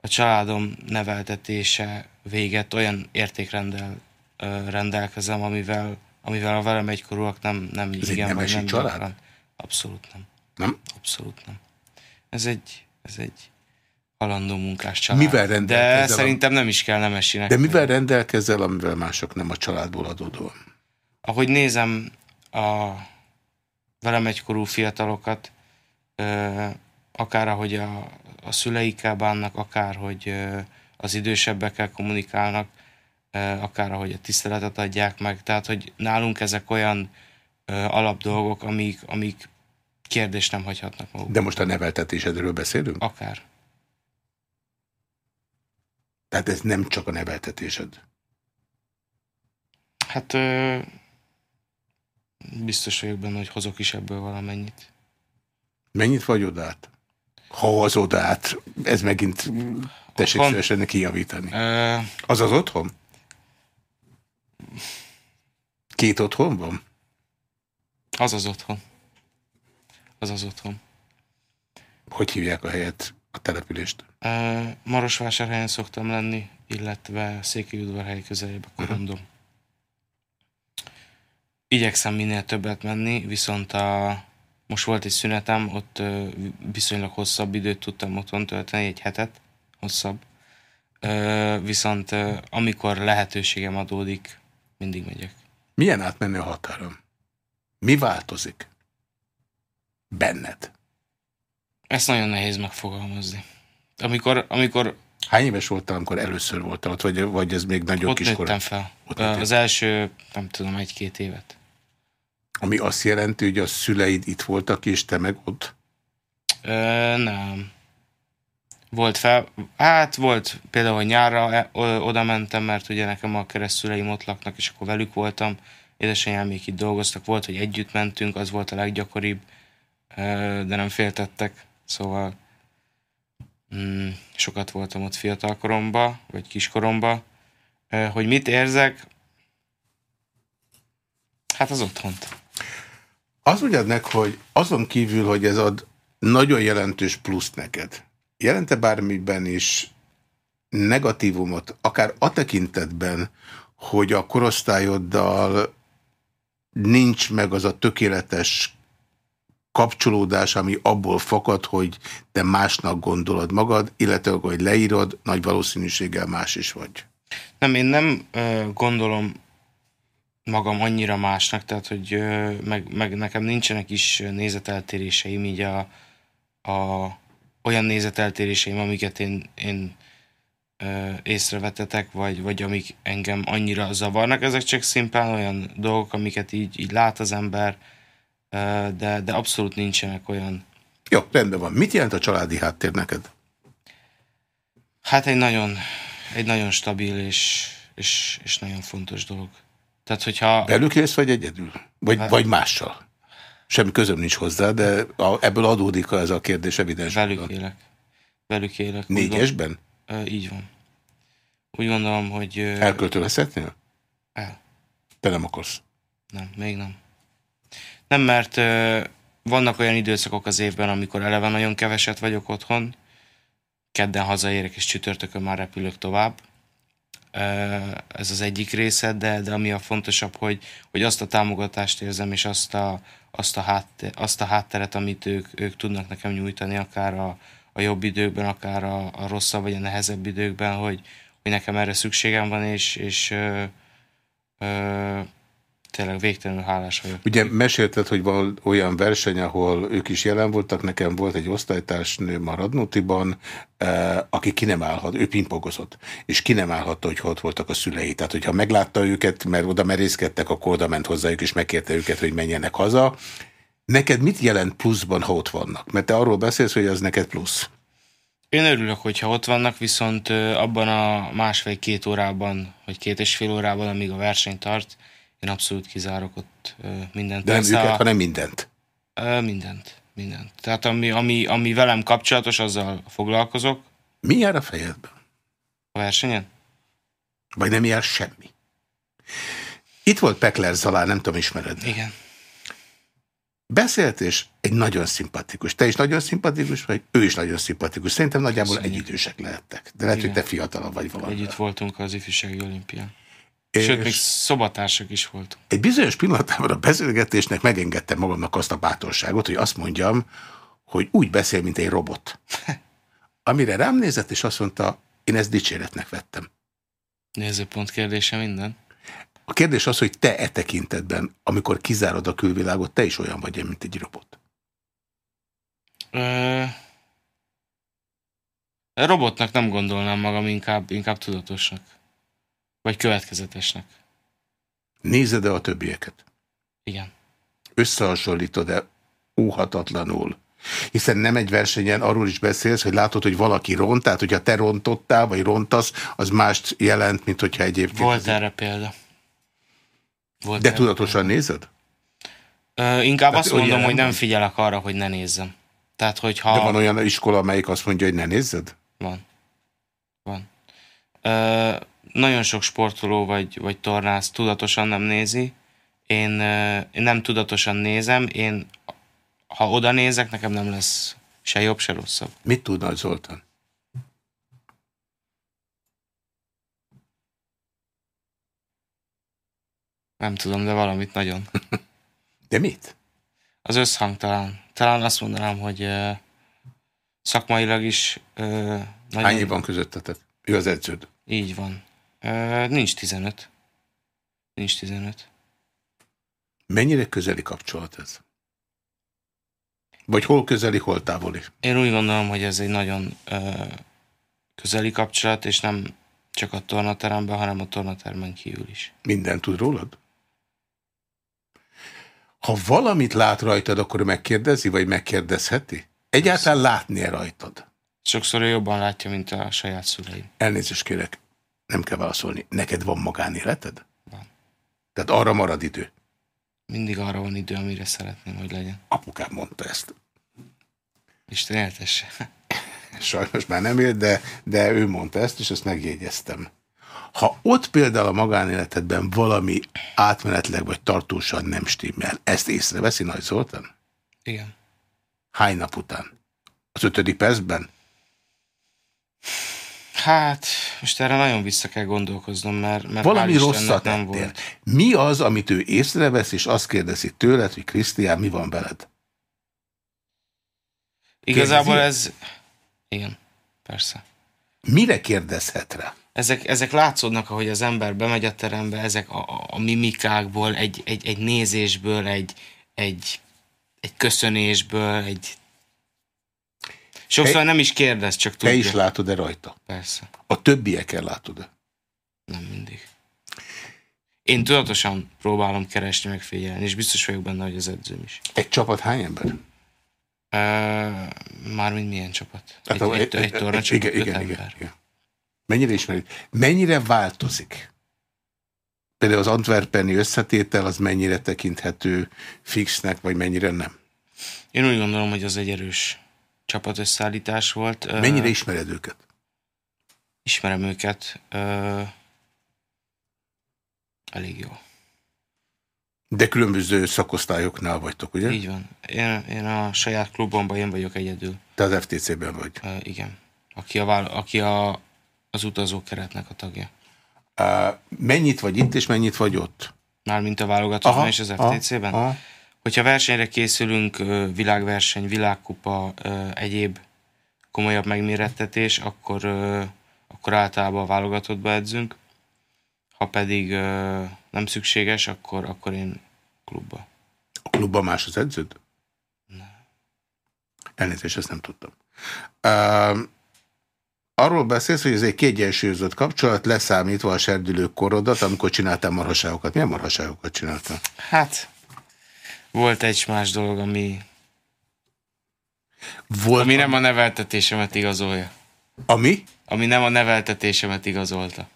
a családom neveltetése véget olyan értékrendel uh, rendelkezem, amivel, amivel a velem egykorúak nem, nem Ez igen, egy vagy nem család? gyakran. Abszolút nem. Nem? Abszolút nem. Ez egy, ez egy halandó munkás család. Mivel rendelkezel? De szerintem nem is kell nemesinek. De mivel rendelkezel, amivel mások nem a családból adódóan? Ahogy nézem a velem egykorú fiatalokat, akár ahogy a, a szüleikkel bánnak, akár hogy az idősebbekkel kommunikálnak, akár ahogy a tiszteletet adják meg. Tehát, hogy nálunk ezek olyan alapdolgok, amik, amik kérdést nem hagyhatnak maguk. De most a neveltetésedről beszélünk? Akár. Tehát ez nem csak a neveltetésed. Hát ö, biztos vagyok benne, hogy hozok is ebből valamennyit. Mennyit vagy odát? Ha az odát, ez megint tessék Otthon? szívesen neki javítani. Ö, Az az otthon? Két otthon van? az az otthon. Az az otthon. Hogy hívják a helyet, a települést? Marosvásárhelyen szoktam lenni, illetve Székelyudvarhely közelébe korondom. Igyekszem minél többet menni, viszont a, most volt egy szünetem, ott viszonylag hosszabb időt tudtam otthon tölteni, egy hetet, hosszabb. Viszont amikor lehetőségem adódik, mindig megyek. Milyen átmenni a határon? Mi változik? Benned? Ezt nagyon nehéz megfogalmazni. Amikor, amikor Hány éves voltál, amikor először voltál ott, vagy, vagy ez még nagyon ott kiskor? nőttem fel, Ott az első, nem tudom, egy-két évet. Ami azt jelenti, hogy a szüleid itt voltak, és te meg ott? Ö, nem. Volt fel, hát volt például, hogy nyárra e- oda mentem, mert ugye nekem a keresztüleim ott laknak, és akkor velük voltam. Édesanyám még itt dolgoztak, volt, hogy együtt mentünk, az volt a leggyakoribb, de nem féltettek, szóval mm, sokat voltam ott fiatalkoromba, vagy kiskoromba. Hogy mit érzek? Hát az otthont. Azt mondjad meg, hogy azon kívül, hogy ez ad nagyon jelentős plusz neked, jelente bármiben is negatívumot, akár a tekintetben, hogy a korosztályoddal nincs meg az a tökéletes kapcsolódás, ami abból fakad, hogy te másnak gondolod magad, illetve hogy leírod, nagy valószínűséggel más is vagy. Nem, én nem ö, gondolom magam annyira másnak, tehát hogy ö, meg, meg nekem nincsenek is nézeteltéréseim, így a, a olyan nézeteltéréseim, amiket én, én ö, észrevetetek, vagy, vagy amik engem annyira zavarnak, ezek csak szimplán olyan dolgok, amiket így, így lát az ember, de, de abszolút nincsenek olyan. Jó, rendben van. Mit jelent a családi háttér neked? Hát egy nagyon, egy nagyon stabil és, és, és nagyon fontos dolog. Tehát, hogyha... Velük élsz, vagy egyedül? Vagy, Hát- vagy mással? Semmi közöm nincs hozzá, de a, ebből adódik ez a kérdés evidens. Velük élek. Velük élek. Négyesben? gond- Ö, így van. Úgy gondolom, hogy... Elköltözhetnél? El. Te nem akarsz. Nem, még nem. Nem, mert vannak olyan időszakok az évben, amikor eleve nagyon keveset vagyok otthon. Kedden hazaérek, és csütörtökön már repülök tovább. Ez az egyik része, de, de ami a fontosabb, hogy, hogy azt a támogatást érzem, és azt a, azt a, hátter, azt a hátteret, amit ők, ők tudnak nekem nyújtani, akár a, a jobb időkben, akár a, a rosszabb vagy a nehezebb időkben, hogy, hogy nekem erre szükségem van, és, és ö, ö, tényleg végtelenül hálás vagyok. Ugye mesélted, hogy van olyan verseny, ahol ők is jelen voltak, nekem volt egy osztálytársnő Maradnótiban, eh, aki ki nem állhat, ő pingpongozott, és ki nem állhatta, hogy ott voltak a szülei. Tehát, hogyha meglátta őket, mert oda merészkedtek, akkor oda ment hozzájuk, és megkérte őket, hogy menjenek haza. Neked mit jelent pluszban, ha ott vannak? Mert te arról beszélsz, hogy az neked plusz. Én örülök, hogyha ott vannak, viszont abban a másfél-két órában, vagy két és fél órában, amíg a verseny tart, én abszolút kizárok ott mindent. De nem Persze őket, a... hanem mindent? Mindent, mindent. Tehát ami, ami, ami velem kapcsolatos, azzal foglalkozok. Mi jár a fejedben? A versenyen? Vagy nem jár semmi? Itt volt Pekler Zalán, nem tudom, ismered. Igen. Beszélt, és egy nagyon szimpatikus. Te is nagyon szimpatikus vagy, ő is nagyon szimpatikus. Szerintem nagyjából Köszönjük. egyidősek lehettek. De lehet, Igen. hogy te fiatalabb vagy valami. Együtt voltunk az ifjúsági olimpián. És Sőt, még szobatársak is volt. Egy bizonyos pillanatában a beszélgetésnek megengedtem magamnak azt a bátorságot, hogy azt mondjam, hogy úgy beszél, mint egy robot. Amire rám nézett, és azt mondta, én ezt dicséretnek vettem. Nézőpont kérdése minden. A kérdés az, hogy te e tekintetben, amikor kizárod a külvilágot, te is olyan vagy, mint egy robot. Ö... Robotnak nem gondolnám magam, inkább, inkább tudatosnak. Vagy következetesnek. Nézed-e a többieket? Igen. Összehasonlítod-e óhatatlanul? Hiszen nem egy versenyen arról is beszélsz, hogy látod, hogy valaki ront, tehát hogyha te rontottál, vagy rontasz, az mást jelent, mint hogyha egyébként... Volt erre példa. Volt De tudatosan példa. nézed? Ö, inkább Tehát azt mondom, hogy nem figyelek arra, hogy ne nézzem. Tehát, hogyha... De van olyan iskola, amelyik azt mondja, hogy ne nézzed? Van. Van. Ö, nagyon sok sportoló vagy, vagy tornász tudatosan nem nézi. Én, én nem tudatosan nézem, én ha oda nézek, nekem nem lesz se jobb, se rosszabb. Mit tud Nagy Zoltán? Nem tudom, de valamit nagyon. De mit? Az összhang talán. Talán azt mondanám, hogy uh, szakmailag is uh, nagyon... Hány van közöttetek? Ő az edződ? Így van. Nincs 15. Nincs 15. Mennyire közeli kapcsolat ez? Vagy hol közeli, hol távoli? Én úgy gondolom, hogy ez egy nagyon uh, közeli kapcsolat, és nem csak a tornateremben, hanem a tornatermen kívül is. Minden tud rólad? Ha valamit lát rajtad, akkor megkérdezi, vagy megkérdezheti? Egyáltalán látni-e rajtad? Sokszor jobban látja, mint a saját szüleim. Elnézést kérek, nem kell válaszolni. Neked van magánéleted? Van. Tehát arra marad idő? Mindig arra van idő, amire szeretném, hogy legyen. Apukám mondta ezt. Isten éltesse. Sajnos már nem él, de, de ő mondta ezt, és ezt megjegyeztem. Ha ott például a magánéletedben valami átmenetleg vagy tartósan nem stimmel, ezt észreveszi Nagy Zoltán? Igen. Hány nap után? Az ötödik percben? Hát, most erre nagyon vissza kell gondolkoznom, mert, mert Valami rosszat nem volt. Mi az, amit ő észrevesz, és azt kérdezi tőled, hogy Krisztián, mi van veled? Igazából Kérdezi? ez... Igen, persze. Mire kérdezhet rá? ezek, ezek látszódnak, ahogy az ember bemegy a terembe, ezek a, a mimikákból, egy, egy, egy nézésből, egy, egy, egy köszönésből, egy... Sokszor Te, nem is kérdez, csak tudja. Te is látod-e rajta? Persze. A többiekkel látod-e? Nem mindig. Én tudatosan próbálom keresni, megfigyelni, és biztos vagyok benne, hogy az edzőm is. Egy csapat hány ember? Uh, mármint milyen csapat? Hát egy, egy, egy, egy torna csapat, igen, igen, igen, igen. Mennyire ismerik? Mennyire változik? Például az antwerpeni összetétel az mennyire tekinthető fixnek, vagy mennyire nem? Én úgy gondolom, hogy az egy erős csapatösszállítás volt. Mennyire ismered őket? Ismerem őket. Elég jó. De különböző szakosztályoknál vagytok, ugye? Így van. Én, én a saját klubomban én vagyok egyedül. Te az FTC-ben vagy? Uh, igen. Aki a, aki a az utazókeretnek a tagja. Uh, mennyit vagy itt, és mennyit vagy ott? Mármint a válogatottban és az FTC-ben? Hogyha versenyre készülünk, világverseny, világkupa, egyéb komolyabb megmérettetés, akkor, akkor általában a válogatottba edzünk. ha pedig nem szükséges, akkor, akkor én klubba. A klubban más az edződ? Nem. Elnézést, ezt nem tudtam. Uh, arról beszélsz, hogy ez egy kiegyensúlyozott kapcsolat, leszámítva a serdülő korodat, amikor csináltál marhaságokat. Milyen marhaságokat csináltál? Hát, volt egy más dolog, ami, Volt, ami nem a neveltetésemet igazolja. Ami? Ami nem a neveltetésemet igazolta.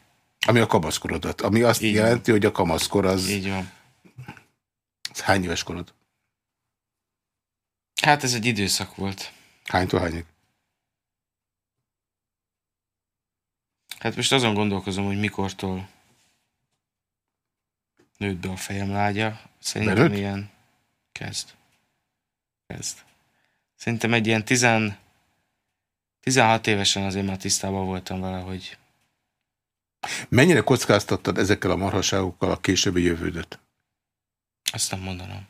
Ami a kamaszkorodat. Ami azt Így jelenti, hogy a kamaszkor az... Így van. Hány éves korod? Hát ez egy időszak volt. Hánytól hányig? Hát most azon gondolkozom, hogy mikortól nőtt be a fejem lágya. Szerintem Benőtt? ilyen kezd. Kezd. Szerintem egy ilyen 10, 16 évesen azért már tisztában voltam vele, hogy Mennyire kockáztattad ezekkel a marhaságokkal a későbbi jövődet? azt nem mondanom.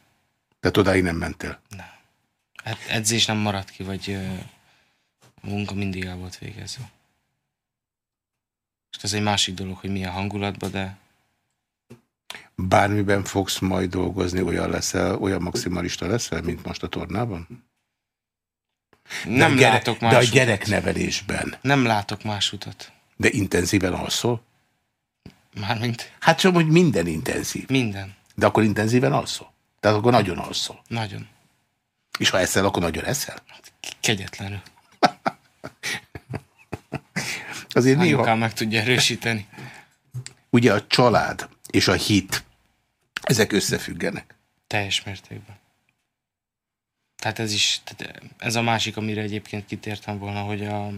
Tehát odáig nem mentél. Hát edzés nem maradt ki, vagy a munka mindig el volt végezve. És ez egy másik dolog, hogy milyen hangulatban, de Bármiben fogsz majd dolgozni, olyan leszel, olyan maximalista leszel, mint most a tornában? nem gyere- látok más De a utat. gyereknevelésben. Nem látok más utat. De intenzíven alszol? Mármint Hát csak, hogy minden intenzív. minden. De akkor intenzíven alszol. Tehát akkor nagyon alszol. Nagyon. És ha eszel, akkor nagyon eszel. Kegyetlenül. Azért néha, Anyukám meg tudja erősíteni. ugye a család és a hit, ezek összefüggenek. Teljes mértékben. Tehát ez is, ez a másik, amire egyébként kitértem volna, hogy a,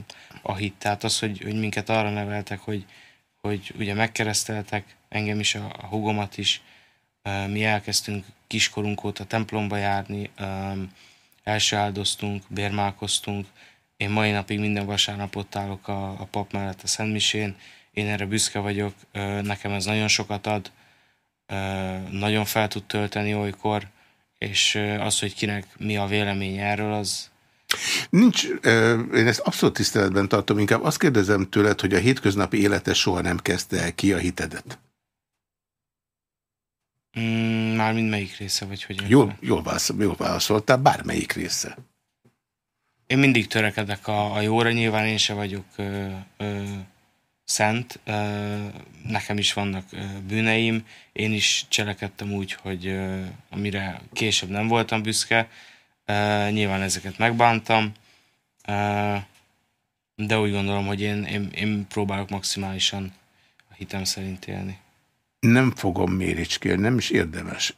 a hit. Tehát az, hogy, hogy minket arra neveltek, hogy, hogy ugye megkereszteltek, engem is, a, a hugomat is, mi elkezdtünk kiskorunk óta templomba járni, öm, elseáldoztunk, bérmálkoztunk, én mai napig minden vasárnap ott állok a, a pap mellett a Szentmisén, én erre büszke vagyok, nekem ez nagyon sokat ad, nagyon fel tud tölteni olykor, és az, hogy kinek mi a vélemény erről, az Nincs, én ezt abszolút tiszteletben tartom, inkább azt kérdezem tőled, hogy a hétköznapi élete soha nem kezdte el ki a hitedet. mm, már mindmelyik része, vagy hogy Jól, jól, válasz, jól válaszoltál, bármelyik része. Én mindig törekedek a, a jóra, nyilván én se vagyok ö, ö, szent, nekem is vannak bűneim, én is cselekedtem úgy, hogy amire később nem voltam büszke, nyilván ezeket megbántam, de úgy gondolom, hogy én, én, én próbálok maximálisan a hitem szerint élni. Nem fogom méricskélni, nem is érdemes.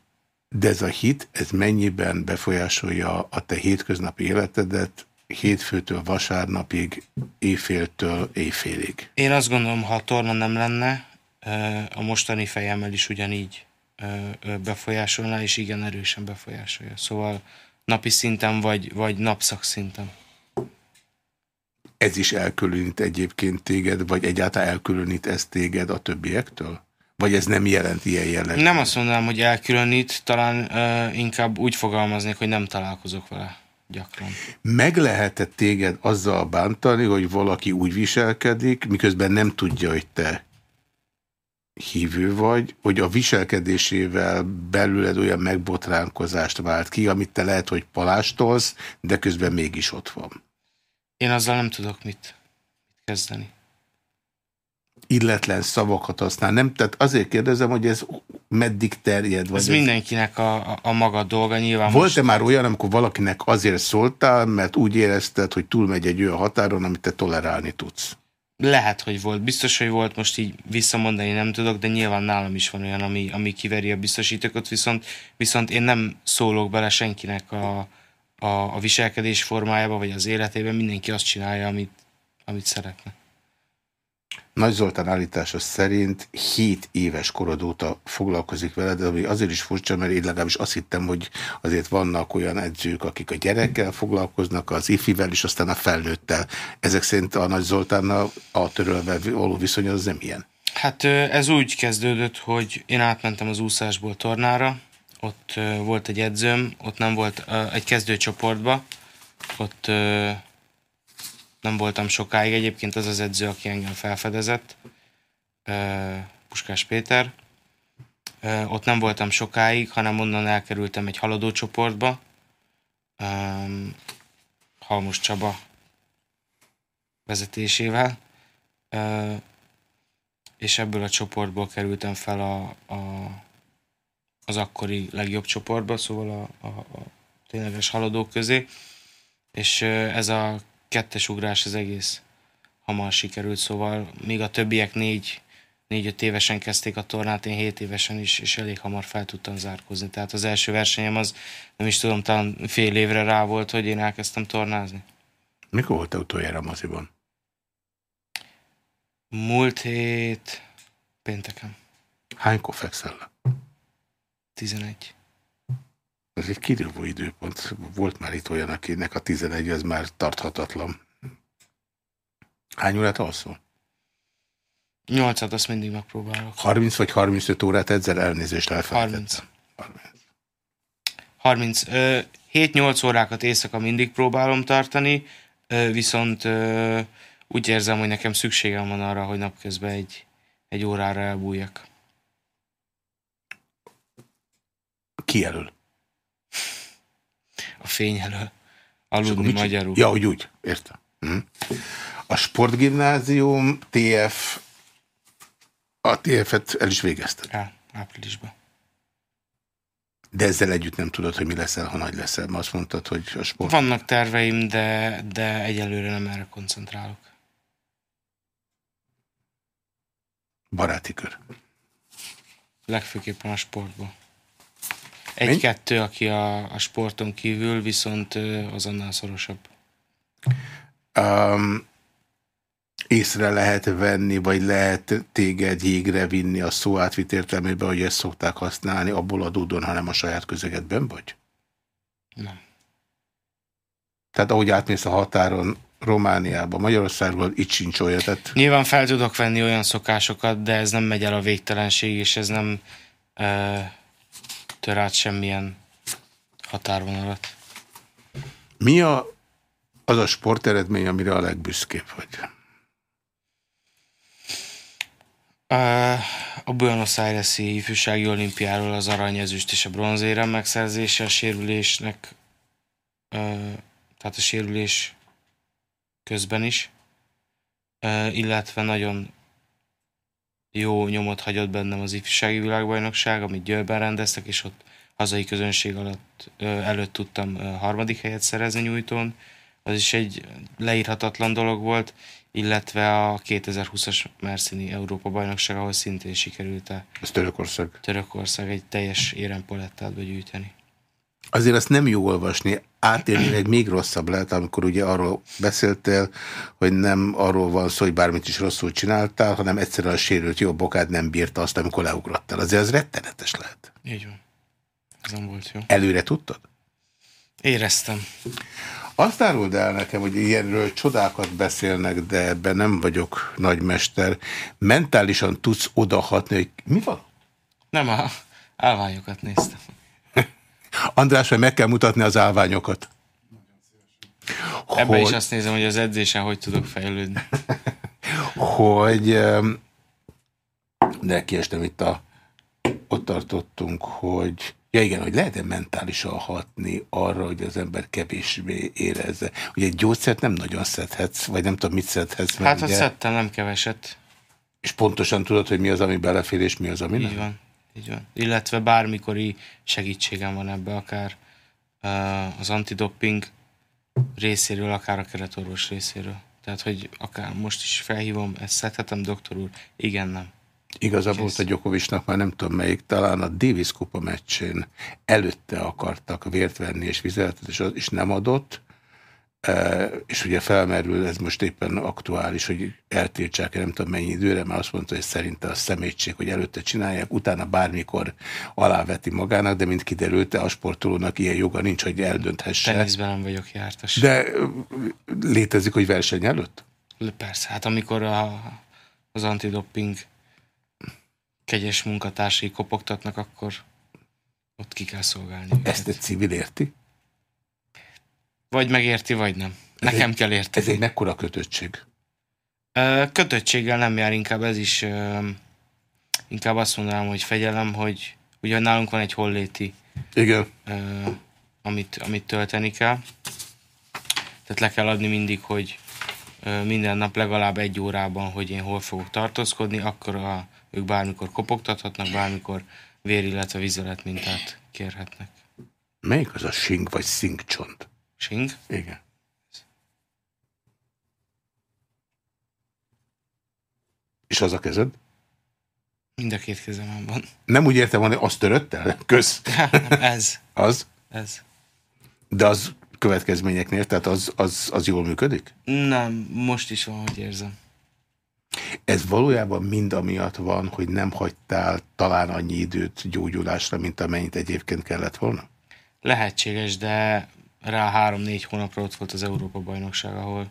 De ez a hit, ez mennyiben befolyásolja a te hétköznapi életedet hétfőtől vasárnapig, éjféltől éjfélig? Én azt gondolom, ha a torna nem lenne, a mostani fejemmel is ugyanígy befolyásolná, és igen erősen befolyásolja. Szóval napi szinten, vagy, vagy napszak szinten. Ez is elkülönít egyébként téged, vagy egyáltalán elkülönít ez téged a többiektől? Vagy ez nem jelent ilyen jellegű? Nem azt mondanám, hogy elkülönít, talán ö, inkább úgy fogalmaznék, hogy nem találkozok vele gyakran. Meg lehet-e téged azzal bántani, hogy valaki úgy viselkedik, miközben nem tudja, hogy te hívő vagy, hogy a viselkedésével belőled olyan megbotránkozást vált ki, amit te lehet, hogy palástolsz, de közben mégis ott van. Én azzal nem tudok mit, mit kezdeni. Illetlen szavakat használ. Nem, tehát azért kérdezem, hogy ez meddig terjed? Vagy Ez mindenkinek a, a, a maga dolga, nyilván Volt-e már olyan, amikor valakinek azért szóltál, mert úgy érezted, hogy túlmegy egy olyan határon, amit te tolerálni tudsz? Lehet, hogy volt. Biztos, hogy volt, most így visszamondani nem tudok, de nyilván nálam is van olyan, ami, ami kiveri a biztosítékot, viszont, viszont én nem szólok bele senkinek a, a, a viselkedés formájába, vagy az életében, mindenki azt csinálja, amit, amit szeretne. Nagy Zoltán állítása szerint 7 éves korod óta foglalkozik veled, ami azért is furcsa, mert én legalábbis azt hittem, hogy azért vannak olyan edzők, akik a gyerekkel foglalkoznak, az ifivel, és aztán a felnőttel. Ezek szerint a Nagy Zoltánnal a törölve való viszony az nem ilyen. Hát ez úgy kezdődött, hogy én átmentem az úszásból tornára, ott volt egy edzőm, ott nem volt egy kezdőcsoportba, ott nem voltam sokáig, egyébként az az edző, aki engem felfedezett. Puskás Péter. Ott nem voltam sokáig, hanem onnan elkerültem egy haladó csoportba. Halmos Csaba vezetésével. És ebből a csoportból kerültem fel a, a, az akkori legjobb csoportba, szóval a, a, a tényleges haladók közé. És ez a kettes ugrás az egész hamar sikerült, szóval még a többiek négy, négy-öt évesen kezdték a tornát, én hét évesen is, és elég hamar fel tudtam zárkozni. Tehát az első versenyem az, nem is tudom, talán fél évre rá volt, hogy én elkezdtem tornázni. Mikor volt utoljára moziban? Múlt hét pénteken. Hánykor fekszel le? 11. Ez egy kirívó időpont. Volt már itt olyan, akinek a 11 az már tarthatatlan. Hány órát alszol? Nyolcat, azt mindig megpróbálok. 30 vagy 35 órát edzel elnézést elfelejtettem. 30. 30. 7-8 órákat éjszaka mindig próbálom tartani, viszont úgy érzem, hogy nekem szükségem van arra, hogy napközben egy, egy órára elbújjak. Ki elől? A fény elől. Aludni magyarul. Ja, hogy úgy. Értem. Hm. A sportgimnázium, TF, a TF-et el is végezted? Ja, áprilisban. De ezzel együtt nem tudod, hogy mi leszel, ha nagy leszel. Ma azt mondtad, hogy a sport... Vannak terveim, de, de egyelőre nem erre koncentrálok. Baráti kör. Legfőképpen a sportban. Egy-kettő, aki a, a sporton kívül, viszont az annál szorosabb. Um, észre lehet venni, vagy lehet téged jégre vinni a szó átvit értelmében, hogy ezt szokták használni, abból adódóan, hanem a saját közegedben vagy? Nem. Tehát ahogy átmész a határon Romániába, Magyarországról, itt sincs olyan. Tehát... Nyilván fel tudok venni olyan szokásokat, de ez nem megy el a végtelenség, és ez nem e, tör át semmilyen határvonalat. Mi a, az a sporteredmény, amire a legbüszkébb vagy? A Buenos Aires-i ifjúsági olimpiáról az arany, ezüst és a bronzérem megszerzése a sérülésnek, tehát a sérülés közben is, illetve nagyon jó nyomot hagyott bennem az ifjúsági világbajnokság, amit Győrben rendeztek, és ott hazai közönség alatt, előtt tudtam harmadik helyet szerezni nyújtón. Az is egy leírhatatlan dolog volt, illetve a 2020-as Merszini Európa bajnokság, ahol szintén sikerült a Ez Törökország. Törökország egy teljes érempolettát begyűjteni. Azért azt nem jó olvasni, egy még rosszabb lehet, amikor ugye arról beszéltél, hogy nem arról van szó, hogy bármit is rosszul csináltál, hanem egyszerűen a sérült jó bokád nem bírta azt, amikor leugrottál. Azért az rettenetes lehet. Így van. Ez nem volt jó. Előre tudtad? Éreztem. Azt áruld el nekem, hogy ilyenről csodákat beszélnek, de ebben nem vagyok nagymester. Mentálisan tudsz odahatni, hogy mi van? Nem, a állványokat néztem. András, hogy meg kell mutatni az állványokat. Ebben hogy... is azt nézem, hogy az edzésen hogy tudok fejlődni. hogy de kiestem itt a ott tartottunk, hogy Ja igen, hogy lehet-e mentálisan hatni arra, hogy az ember kevésbé érezze. Ugye egy gyógyszert nem nagyon szedhetsz, vagy nem tudom, mit szedhetsz. Hát, hogy szedtem, nem keveset. És pontosan tudod, hogy mi az, ami belefér, és mi az, ami így nem? Van, így van. Illetve bármikori segítségem van ebbe, akár uh, az antidoping részéről, akár a keretorvos részéről. Tehát, hogy akár most is felhívom, ezt szedhetem, doktor úr? Igen, nem. Igazából volt a Gyokovicsnak már nem tudom melyik, talán a Davis Kupa meccsén előtte akartak vért venni és vizeletet, és, is nem adott, és ugye felmerül, ez most éppen aktuális, hogy eltiltsák nem tudom mennyi időre, mert azt mondta, hogy szerinte a szemétség, hogy előtte csinálják, utána bármikor aláveti magának, de mint kiderült, a sportolónak ilyen joga nincs, hogy eldönthesse. Teniszben nem vagyok jártas. De létezik, hogy verseny előtt? Persze, hát amikor a, az antidoping kegyes munkatársai kopogtatnak, akkor ott ki kell szolgálni. Ezt egy civil érti? Vagy megérti, vagy nem. Nekem egy, kell érteni. Ez egy mekkora kötöttség? Kötöttséggel nem jár, inkább ez is inkább azt mondanám, hogy fegyelem, hogy ugye nálunk van egy holléti, Igen. amit, amit tölteni kell. Tehát le kell adni mindig, hogy minden nap legalább egy órában, hogy én hol fogok tartózkodni, akkor a, ők bármikor kopogtathatnak, bármikor vér, illetve vizelet mintát kérhetnek. Melyik az a sing vagy szingcsont? Sing? Igen. És az a kezed? Mind a két kezemen van. Nem úgy értem, hogy azt törött el? Kösz. ez, Az? ez. De az következményeknél, tehát az, az, az jól működik? Nem, most is van, hogy érzem. Ez valójában mind amiatt van, hogy nem hagytál talán annyi időt gyógyulásra, mint amennyit egyébként kellett volna? Lehetséges, de rá három-négy hónapra ott volt az Európa-bajnokság, ahol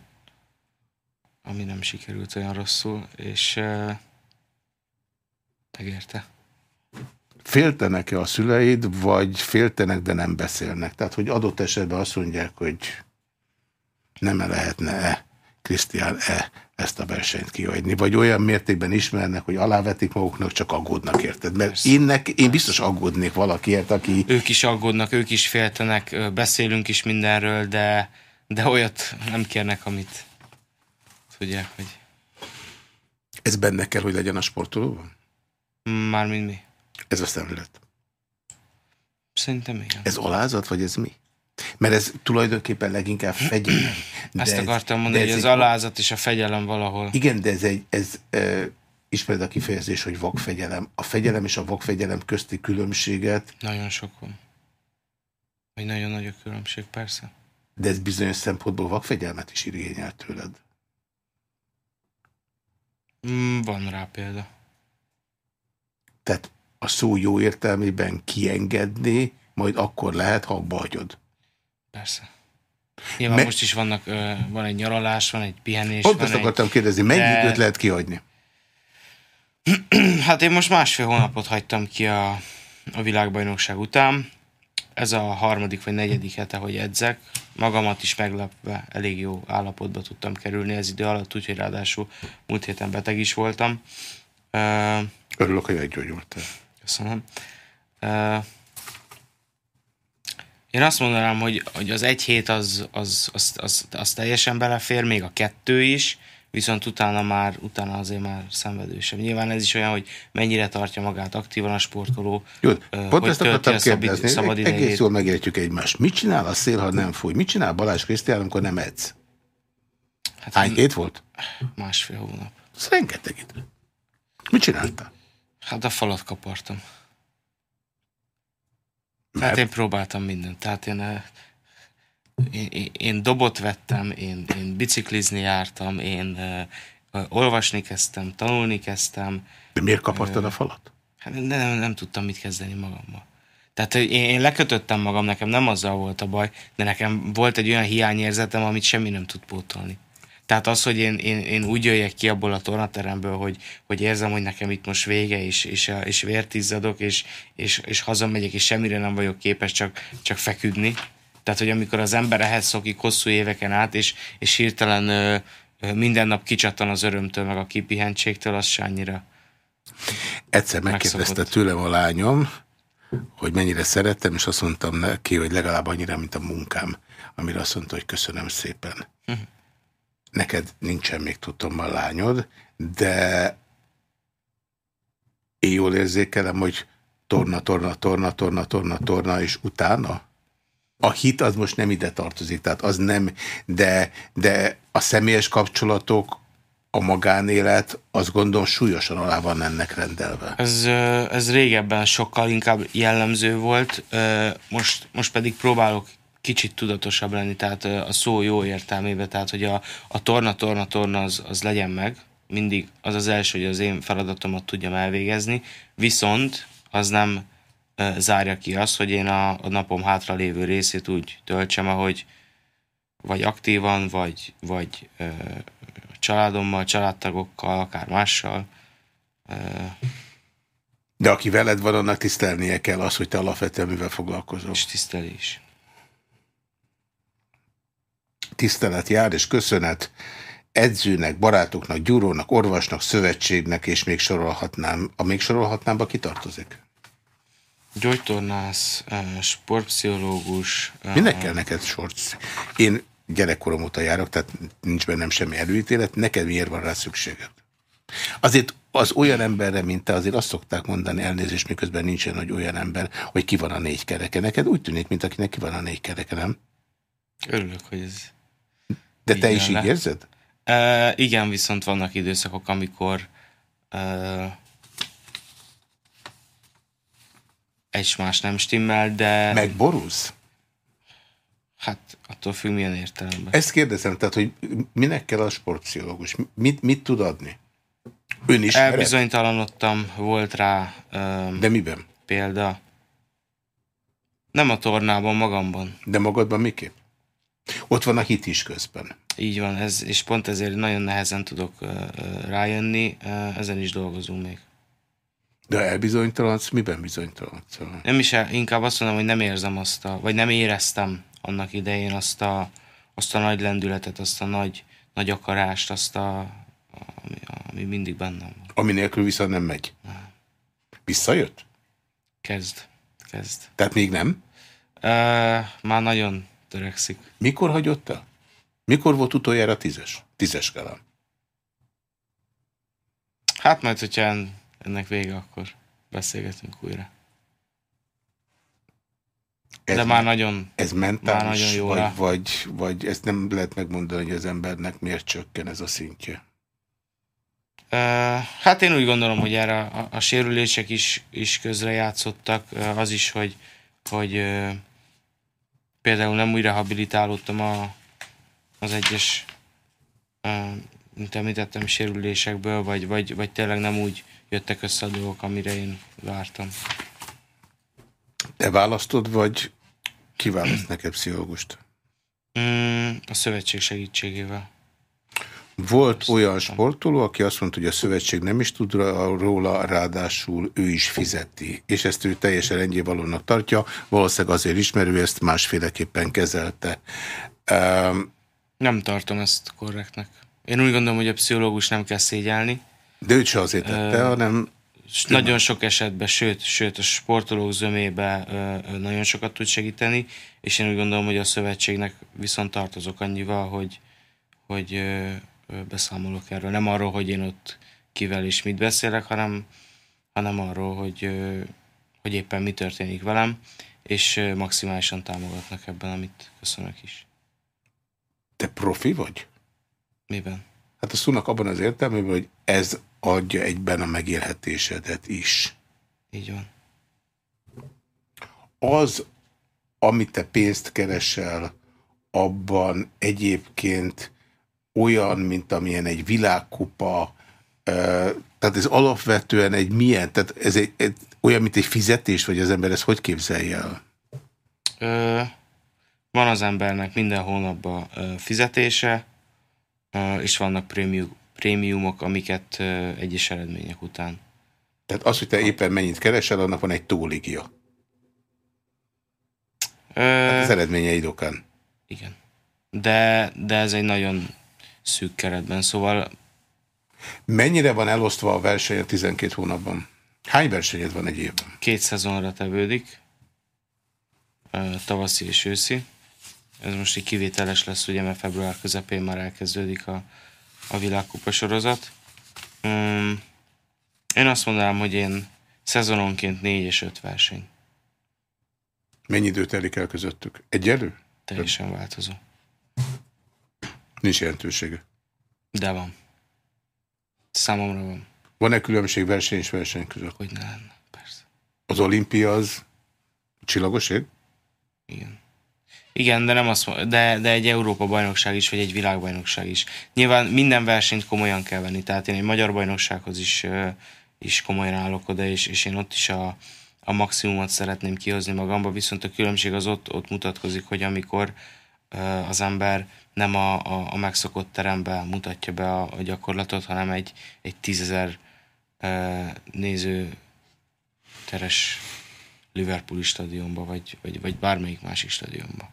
ami nem sikerült olyan rosszul, és uh, megérte. Féltenek-e a szüleid, vagy féltenek, de nem beszélnek? Tehát, hogy adott esetben azt mondják, hogy nem -e lehetne-e, Krisztián-e ezt a versenyt kihagyni, vagy olyan mértékben ismernek, hogy alávetik maguknak, csak aggódnak, érted? Mert Persze. én, nek, én biztos aggódnék valakiért, aki... Ők is aggódnak, ők is féltenek, beszélünk is mindenről, de, de olyat nem kérnek, amit tudják, hogy Ez benne kell, hogy legyen a sportolóban? mármint mi. Ez a szemlélet. Szerintem igen. Ez alázat, vagy ez mi? Mert ez tulajdonképpen leginkább fegyelem. Ezt ez- akartam mondani, hogy ez az egy- alázat és a fegyelem valahol. Igen, de ez egy, ez, e, ismered a kifejezés, hogy vakfegyelem. A fegyelem és a vakfegyelem közti különbséget, Nagyon sok van. Vagy nagyon nagy a különbség, persze. de ez bizonyos szempontból vakfegyelmet is igényel tőled. Mm, van rá példa. Tehát a szó jó értelmében kiengedni, majd akkor lehet, ha abba hagyod. Persze. Nyilván Me- most is vannak, van egy nyaralás, van egy pihenés. Pont ezt egy... akartam kérdezni, mennyi de- időt lehet kihagyni? Hát én most másfél hónapot hagytam ki a, a világbajnokság után. Ez a harmadik vagy negyedik hete, hogy edzek. Magamat is meglepve elég jó állapotba tudtam kerülni ez idő alatt, úgyhogy ráadásul múlt héten beteg is voltam. Örülök, hogy meggyógyultál. Köszönöm. Én azt mondanám, hogy, hogy az egy hét az, az, az, az, az teljesen belefér, még a kettő is, viszont utána már, utána azért már szenvedősebb. Nyilván ez is olyan, hogy mennyire tartja magát aktívan a sportoló. Jó, pont ezt akartam kérdezni. szabad Eg- idejét. Egész jól megértjük egymást. Mit csinál a szél, ha nem fúj? Mit csinál Balázs Krisztián, amikor nem edz? Hát Hány hét volt? Másfél hónap. Ez rengeteg idő. Mit csináltál? Hát a falat kapartam. Tehát én próbáltam mindent. Tehát én, eh, én, én, én dobot vettem, én, én biciklizni jártam, én eh, eh, olvasni kezdtem, tanulni kezdtem. De miért kapartad a falat? Hát de nem, nem tudtam mit kezdeni magammal. Tehát én, én lekötöttem magam, nekem nem azzal volt a baj, de nekem volt egy olyan hiányérzetem, amit semmi nem tud pótolni. Tehát az, hogy én, én, én úgy jöjjek ki abból a tornateremből, hogy, hogy érzem, hogy nekem itt most vége, és, és, és vért izzadok, és, és, és hazamegyek, és semmire nem vagyok képes csak, csak feküdni. Tehát, hogy amikor az ember ehhez szokik hosszú éveken át, és, és hirtelen ö, ö, minden nap kicsattan az örömtől, meg a kipihentségtől, az se annyira. Egyszer megkérdezte Megszokott. tőlem a lányom, hogy mennyire szerettem, és azt mondtam neki, hogy legalább annyira, mint a munkám, amire azt mondta, hogy köszönöm szépen. Mhm. Neked nincsen még tudom a lányod, de én jól érzékelem, hogy torna, torna, torna, torna, torna, torna, és utána? A hit az most nem ide tartozik, tehát az nem, de, de a személyes kapcsolatok, a magánélet, azt gondolom súlyosan alá van ennek rendelve. Ez, ez régebben sokkal inkább jellemző volt, most, most pedig próbálok kicsit tudatosabb lenni, tehát a szó jó értelmében, tehát hogy a, a torna, torna, torna az, az legyen meg, mindig az az első, hogy az én feladatomat tudjam elvégezni, viszont az nem ö, zárja ki azt, hogy én a, a napom hátra lévő részét úgy töltsem, ahogy vagy aktívan, vagy, vagy ö, családommal, családtagokkal, akár mással. Ö, De aki veled van, annak tisztelnie kell az, hogy te alapvetően mivel foglalkozol. és tisztelés. Tisztelet jár, és köszönet. edzőnek, barátoknak, gyúrónak, orvosnak, szövetségnek, és még sorolhatnám. A még sorolhatnám, ki tartozik? Gyógytornász, sportpszichológus. Minek kell neked sorc? Én gyerekkorom óta járok, tehát nincs bennem semmi előítélet. Neked miért van rá szükséged? Azért az olyan emberre, mint te, azért azt szokták mondani, elnézést, miközben nincsen hogy olyan ember, hogy ki van a négy kereke. Neked úgy tűnik, mint akinek ki van a négy kereke, nem? Örülök, hogy ez... De te is így érzed? Uh, igen, viszont vannak időszakok, amikor uh, egy más nem stimmel, de... Megborulsz? Hát attól függ, milyen értelemben. Ezt kérdezem, tehát, hogy minek kell a sportpszichológus? Mit, mit tud adni? Ön is Elbizonytalanodtam, volt rá... Um, De miben? Példa. Nem a tornában, magamban. De magadban miképp? Ott van a hit is közben. Így van, ez, és pont ezért nagyon nehezen tudok uh, rájönni, uh, ezen is dolgozunk még. De elbizonytalanodsz, miben bizonytalanodsz? Nem is, inkább azt mondom, hogy nem érzem azt a, vagy nem éreztem annak idején azt a, azt a nagy lendületet, azt a nagy, nagy akarást, azt a, ami, ami mindig bennem van. Ami nélkül viszont nem megy? Nem. Visszajött? Kezd, kezd. Tehát még nem? Uh, már nagyon törekszik. Mikor hagyott el? Mikor volt utoljára tízes? Tízes kellem. Hát majd, hogyha ennek vége, akkor beszélgetünk újra. Ez De már nagyon Ez mentális, már nagyon jó vagy, vagy, vagy ezt nem lehet megmondani, hogy az embernek miért csökken ez a szintje? Uh, hát én úgy gondolom, hogy erre a, a sérülések is, is közre játszottak. Uh, az is, hogy, hogy uh, például nem újra habilitálódtam a, az egyes, mint említettem, sérülésekből, vagy, vagy, vagy tényleg nem úgy jöttek össze a dolgok, amire én vártam. Te választod, vagy ki választ neked pszichológust? Mm, a szövetség segítségével. Volt olyan sportoló, aki azt mondta, hogy a szövetség nem is tud róla, ráadásul ő is fizeti. És ezt ő teljesen rendjévalónak tartja. Valószínűleg azért ismerő, ezt másféleképpen kezelte. Um, nem tartom ezt korrektnek. Én úgy gondolom, hogy a pszichológus nem kell szégyelni. De őt se azért tette, uh, hanem... Nagyon sok esetben, sőt, sőt a sportolók zömébe uh, nagyon sokat tud segíteni, és én úgy gondolom, hogy a szövetségnek viszont tartozok annyival, hogy, hogy uh, beszámolok erről. Nem arról, hogy én ott kivel és mit beszélek, hanem, hanem arról, hogy, hogy éppen mi történik velem, és maximálisan támogatnak ebben, amit köszönök is. Te profi vagy? Miben? Hát a szónak abban az értelmében, hogy ez adja egyben a megélhetésedet is. Így van. Az, amit te pénzt keresel, abban egyébként olyan, mint amilyen egy világkupa, tehát ez alapvetően egy milyen, tehát ez egy, egy, olyan, mint egy fizetés, vagy az ember ezt hogy képzelje el? Ö, van az embernek minden hónapban ö, fizetése, ö, és vannak prémium, prémiumok, amiket ö, egyes eredmények után. Tehát az, hogy te éppen mennyit keresel, annak van egy tóligia. Ö, hát az eredményeid okán. Igen. De, de ez egy nagyon szűk keretben, szóval... Mennyire van elosztva a verseny a 12 hónapban? Hány versenyed van egy évben? Két szezonra tevődik, tavaszi és őszi. Ez most egy kivételes lesz, ugye, mert február közepén már elkezdődik a, a világkupa sorozat. Um, én azt mondanám, hogy én szezononként négy és öt verseny. Mennyi idő telik el közöttük? Egyelő? Teljesen változó. Nincs jelentősége. De van. Számomra van. Van-e különbség verseny és verseny között? Hogy ne lenne, persze. Az olimpia az csillagoség? Igen. Igen, de nem azt de, de egy Európa bajnokság is, vagy egy világbajnokság is. Nyilván minden versenyt komolyan kell venni, tehát én egy magyar bajnoksághoz is, is komolyan állok oda, és, és én ott is a, a maximumot szeretném kihozni magamba, viszont a különbség az ott, ott mutatkozik, hogy amikor az ember nem a, a, a megszokott teremben mutatja be a, a gyakorlatot, hanem egy, egy tízezer e, néző teres Liverpooli stadionba, vagy, vagy, vagy bármelyik másik stadionba.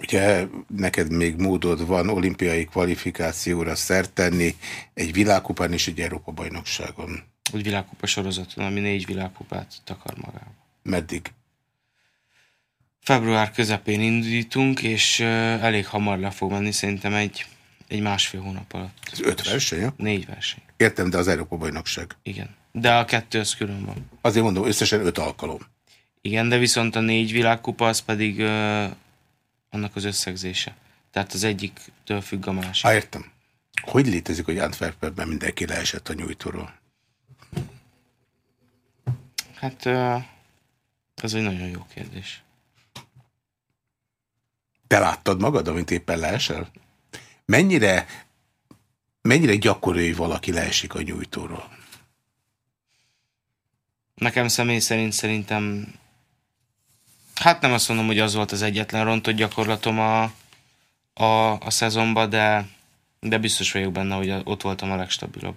Ugye neked még módod van olimpiai kvalifikációra szert tenni egy világkupán és egy Európa-bajnokságon. Úgy világkupa sorozaton, ami négy világkupát takar magába. Meddig? Február közepén indítunk, és elég hamar le fog menni, szerintem egy, egy másfél hónap alatt. Ez öt verseny, ja? Négy verseny. Értem, de az Európa-bajnokság. Igen. De a kettő az külön van. Azért mondom, összesen öt alkalom. Igen, de viszont a négy világkupa az pedig uh, annak az összegzése. Tehát az egyik-től függ a másik. Há, értem. Hogy létezik, hogy Antwerpenben mindenki leesett a nyújtóról? Hát uh, ez egy nagyon jó kérdés. Te láttad magad, amint éppen leesel? Mennyire, mennyire gyakori, hogy valaki leesik a nyújtóról? Nekem személy szerint szerintem Hát nem azt mondom, hogy az volt az egyetlen rontott gyakorlatom a, a, a szezonban, de, de biztos vagyok benne, hogy ott voltam a legstabilabb.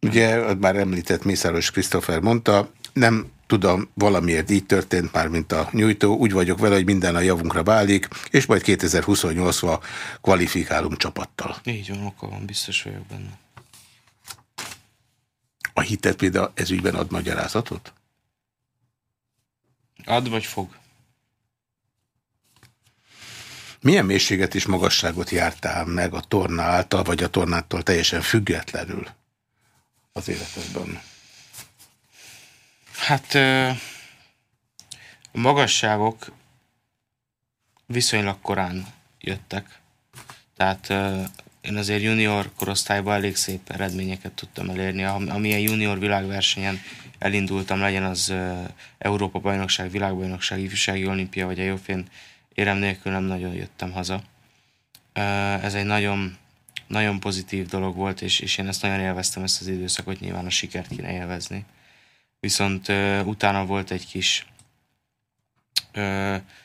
Ugye, már említett Mészáros Krisztófer mondta, nem tudom, valamiért így történt már, mint a nyújtó, úgy vagyok vele, hogy minden a javunkra válik, és majd 2028-ban kvalifikálunk csapattal. Így van, oka van, biztos vagyok benne. A hitet például ez ügyben ad magyarázatot? Ad vagy fog? Milyen mélységet és magasságot jártál meg a torna által, vagy a tornától teljesen függetlenül az életedben? Hát a magasságok viszonylag korán jöttek. Tehát én azért junior korosztályban elég szép eredményeket tudtam elérni. Amilyen junior világversenyen elindultam, legyen az Európa-bajnokság, világbajnokság, ifjúsági olimpia vagy EOFén, érem nélkül nem nagyon jöttem haza. Ez egy nagyon, nagyon pozitív dolog volt, és, és én ezt nagyon élveztem, ezt az időszakot, nyilván a sikert kéne élvezni. Viszont utána volt egy kis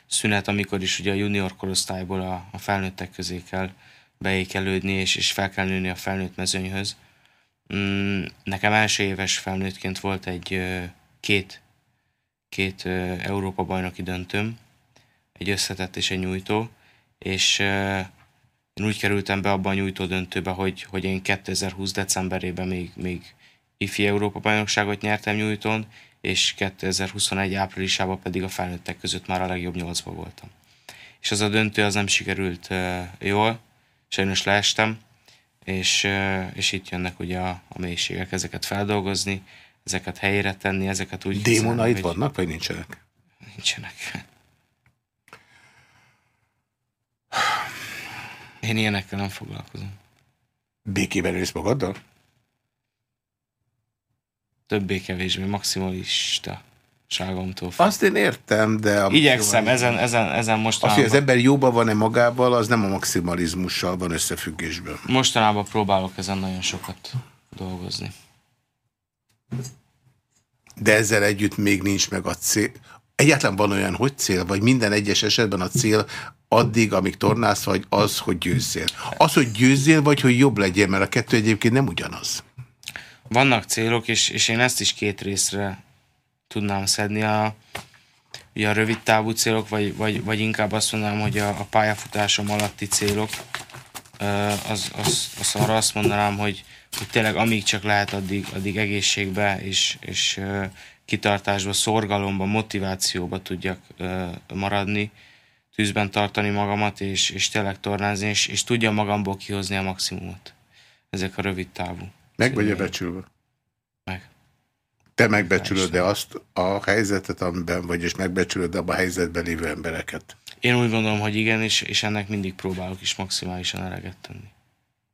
szünet, amikor is ugye a junior korosztályból a, a felnőttek közé kell beékelődni, és, és fel kell nőni a felnőtt mezőnyhöz. Mm, nekem első éves felnőttként volt egy két, két Európa bajnoki döntőm, egy összetett és egy nyújtó, és én úgy kerültem be abban a nyújtó döntőbe, hogy, hogy én 2020 decemberében még, még ifi Európa bajnokságot nyertem nyújtón, és 2021 áprilisában pedig a felnőttek között már a legjobb nyolcba voltam. És az a döntő az nem sikerült jól, sajnos leestem, és, és itt jönnek ugye a, a mélységek, ezeket feldolgozni, ezeket helyére tenni, ezeket úgy... Démonaid hogy... vannak, vagy nincsenek? Nincsenek. Én ilyenekkel nem foglalkozom. Békében ősz magaddal? Többé-kevésbé maximalista ságomtól. Azt én értem, de... A Igyekszem, ezen, ezen, ezen mostanában... Az, hogy az ember jóban van-e magával, az nem a maximalizmussal van összefüggésben. Mostanában próbálok ezen nagyon sokat dolgozni. De ezzel együtt még nincs meg a cél. Egyáltalán van olyan, hogy cél, vagy minden egyes esetben a cél addig, amíg tornász vagy, az, hogy győzzél. Az, hogy győzzél, vagy hogy jobb legyen, mert a kettő egyébként nem ugyanaz. Vannak célok, és, és én ezt is két részre tudnám szedni a, a rövid távú célok, vagy, vagy, vagy inkább azt mondanám, hogy a, a pályafutásom alatti célok, az, az, az arra azt mondanám, hogy, hogy tényleg amíg csak lehet, addig, addig egészségbe és, és kitartásba, szorgalomba, motivációba tudjak maradni, tűzben tartani magamat, és, és tényleg tornázni, és, és tudja magamból kihozni a maximumot. Ezek a rövid távú. Meg vagy a becsülve? Meg. Te megbecsülöd-e azt a helyzetet, amiben vagy, és megbecsülöd abban a helyzetben lévő embereket? Én úgy gondolom, hogy igen, és, és ennek mindig próbálok is maximálisan eleget tenni.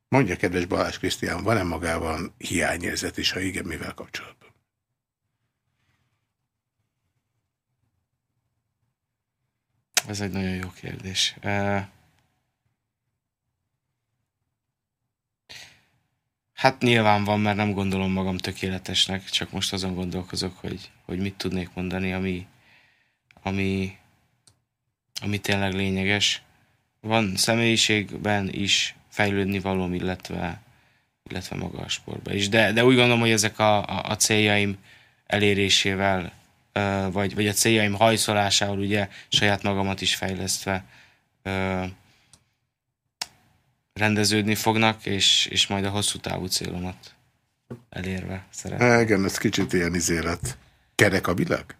Mondja, kedves Balázs Krisztián, van-e magában hiányérzet is, ha igen, mivel kapcsolatban? Ez egy nagyon jó kérdés. Hát nyilván van, mert nem gondolom magam tökéletesnek, csak most azon gondolkozok, hogy, hogy mit tudnék mondani, ami, ami, ami tényleg lényeges. Van személyiségben is fejlődni valóm, illetve, illetve maga a sportban is. De, de úgy gondolom, hogy ezek a, a, a céljaim elérésével vagy, vagy a céljaim hajszolásával ugye saját magamat is fejlesztve rendeződni fognak, és, és majd a hosszú távú célomat elérve szeretném. Igen, ez kicsit ilyen izélet. Kerek a világ?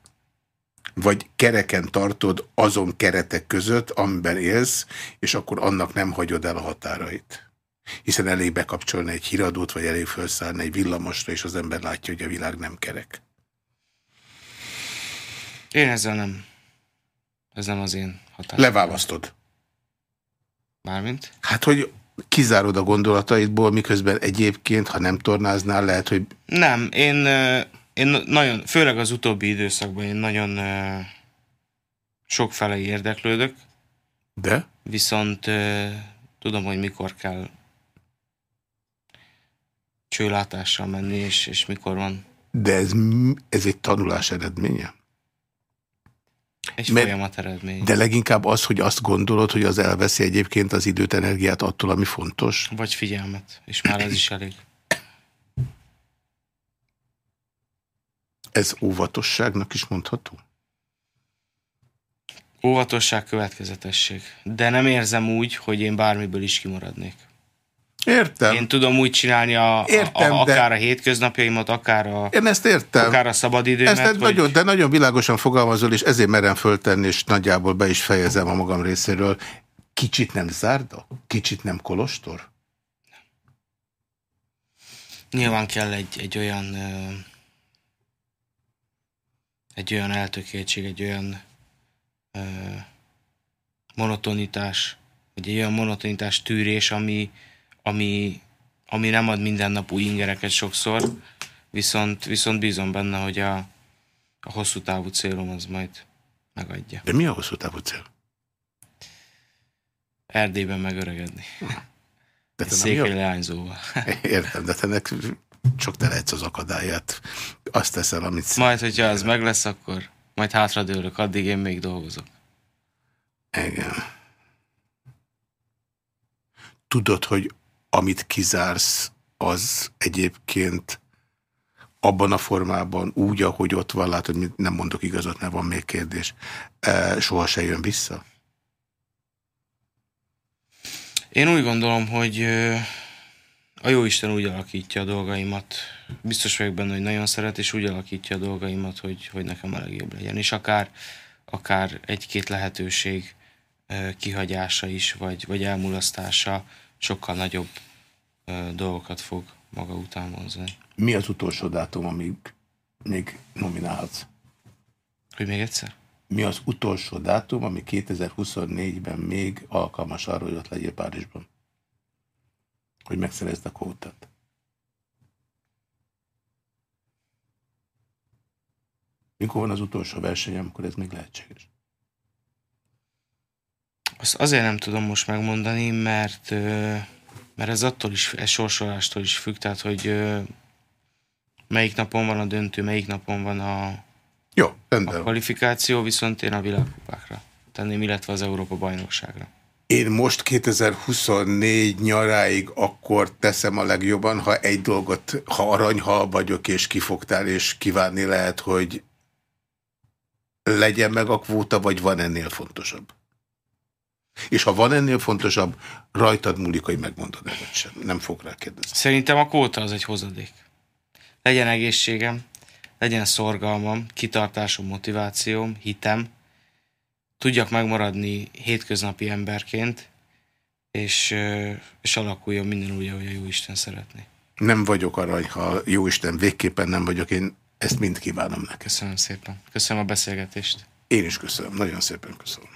Vagy kereken tartod azon keretek között, amiben élsz, és akkor annak nem hagyod el a határait. Hiszen elég bekapcsolni egy híradót, vagy elég felszállni egy villamosra, és az ember látja, hogy a világ nem kerek. Én ezzel nem. Ez nem az én hatásom. Leválasztod. Mármint? Hát, hogy kizárod a gondolataidból, miközben egyébként, ha nem tornáznál, lehet, hogy... Nem, én, én nagyon, főleg az utóbbi időszakban én nagyon sokfele érdeklődök. De? Viszont tudom, hogy mikor kell csőlátással menni, és, és mikor van. De ez, ez egy tanulás eredménye? Egy Mert, folyamat eredmény. De leginkább az, hogy azt gondolod, hogy az elveszi egyébként az időt, energiát attól, ami fontos? Vagy figyelmet, és már ez is elég. Ez óvatosságnak is mondható? Óvatosság, következetesség. De nem érzem úgy, hogy én bármiből is kimaradnék. Értem. Én tudom úgy csinálni a, értem, a, a, akár de... a hétköznapjaimat, akár a, Én ezt értem. akár a szabadidőmet. Ezt hogy... nagyon, de nagyon világosan fogalmazol, és ezért merem föltenni, és nagyjából be is fejezem a magam részéről. Kicsit nem zárda? Kicsit nem kolostor? Nyilván kell egy, egy olyan egy olyan eltökéltség, egy olyan monotonitás, vagy egy olyan monotonitás tűrés, ami, ami, ami nem ad minden nap új ingereket sokszor, viszont, viszont bízom benne, hogy a, a hosszú távú célom az majd megadja. De mi a hosszú távú cél? Erdélyben megöregedni. De te Székely leányzóval. Értem, de te nek csak te lehetsz az akadályát. Azt teszel, amit... Majd, hogyha az meg lesz, akkor majd hátradőlök, addig én még dolgozok. Igen. Tudod, hogy amit kizársz, az egyébként abban a formában, úgy, ahogy ott van, látod, nem mondok igazat, nem van még kérdés, e, soha se jön vissza? Én úgy gondolom, hogy a Jóisten úgy alakítja a dolgaimat. Biztos vagyok benne, hogy nagyon szeret, és úgy alakítja a dolgaimat, hogy, hogy nekem a legjobb legyen. És akár, akár egy-két lehetőség kihagyása is, vagy, vagy elmulasztása sokkal nagyobb ö, dolgokat fog maga után vonzani. Mi az utolsó dátum, amíg még nominálhatsz? Hogy még egyszer? Mi az utolsó dátum, ami 2024-ben még alkalmas arra, hogy ott legyél Párizsban? Hogy megszerezd a kótát? Mikor van az utolsó verseny, amikor ez még lehetséges? Azt azért nem tudom most megmondani, mert, mert ez attól is, ez sorsolástól is függ, tehát hogy melyik napon van a döntő, melyik napon van a, Jó, a kvalifikáció, viszont én a világkupákra tenném, illetve az Európa bajnokságra. Én most 2024 nyaráig akkor teszem a legjobban, ha egy dolgot, ha aranyhal vagyok és kifogtál, és kívánni lehet, hogy legyen meg a kvóta, vagy van ennél fontosabb? És ha van ennél fontosabb, rajtad múlik, hogy megmondod el, sem. Nem fog rá kérdezni. Szerintem a kóta az egy hozadék. Legyen egészségem, legyen szorgalmam, kitartásom, motivációm, hitem, tudjak megmaradni hétköznapi emberként, és, és alakuljon minden úgy, ahogy a Jóisten szeretné. Nem vagyok arany, ha Jóisten végképpen nem vagyok, én ezt mind kívánom neked. Köszönöm szépen. Köszönöm a beszélgetést. Én is köszönöm, nagyon szépen köszönöm.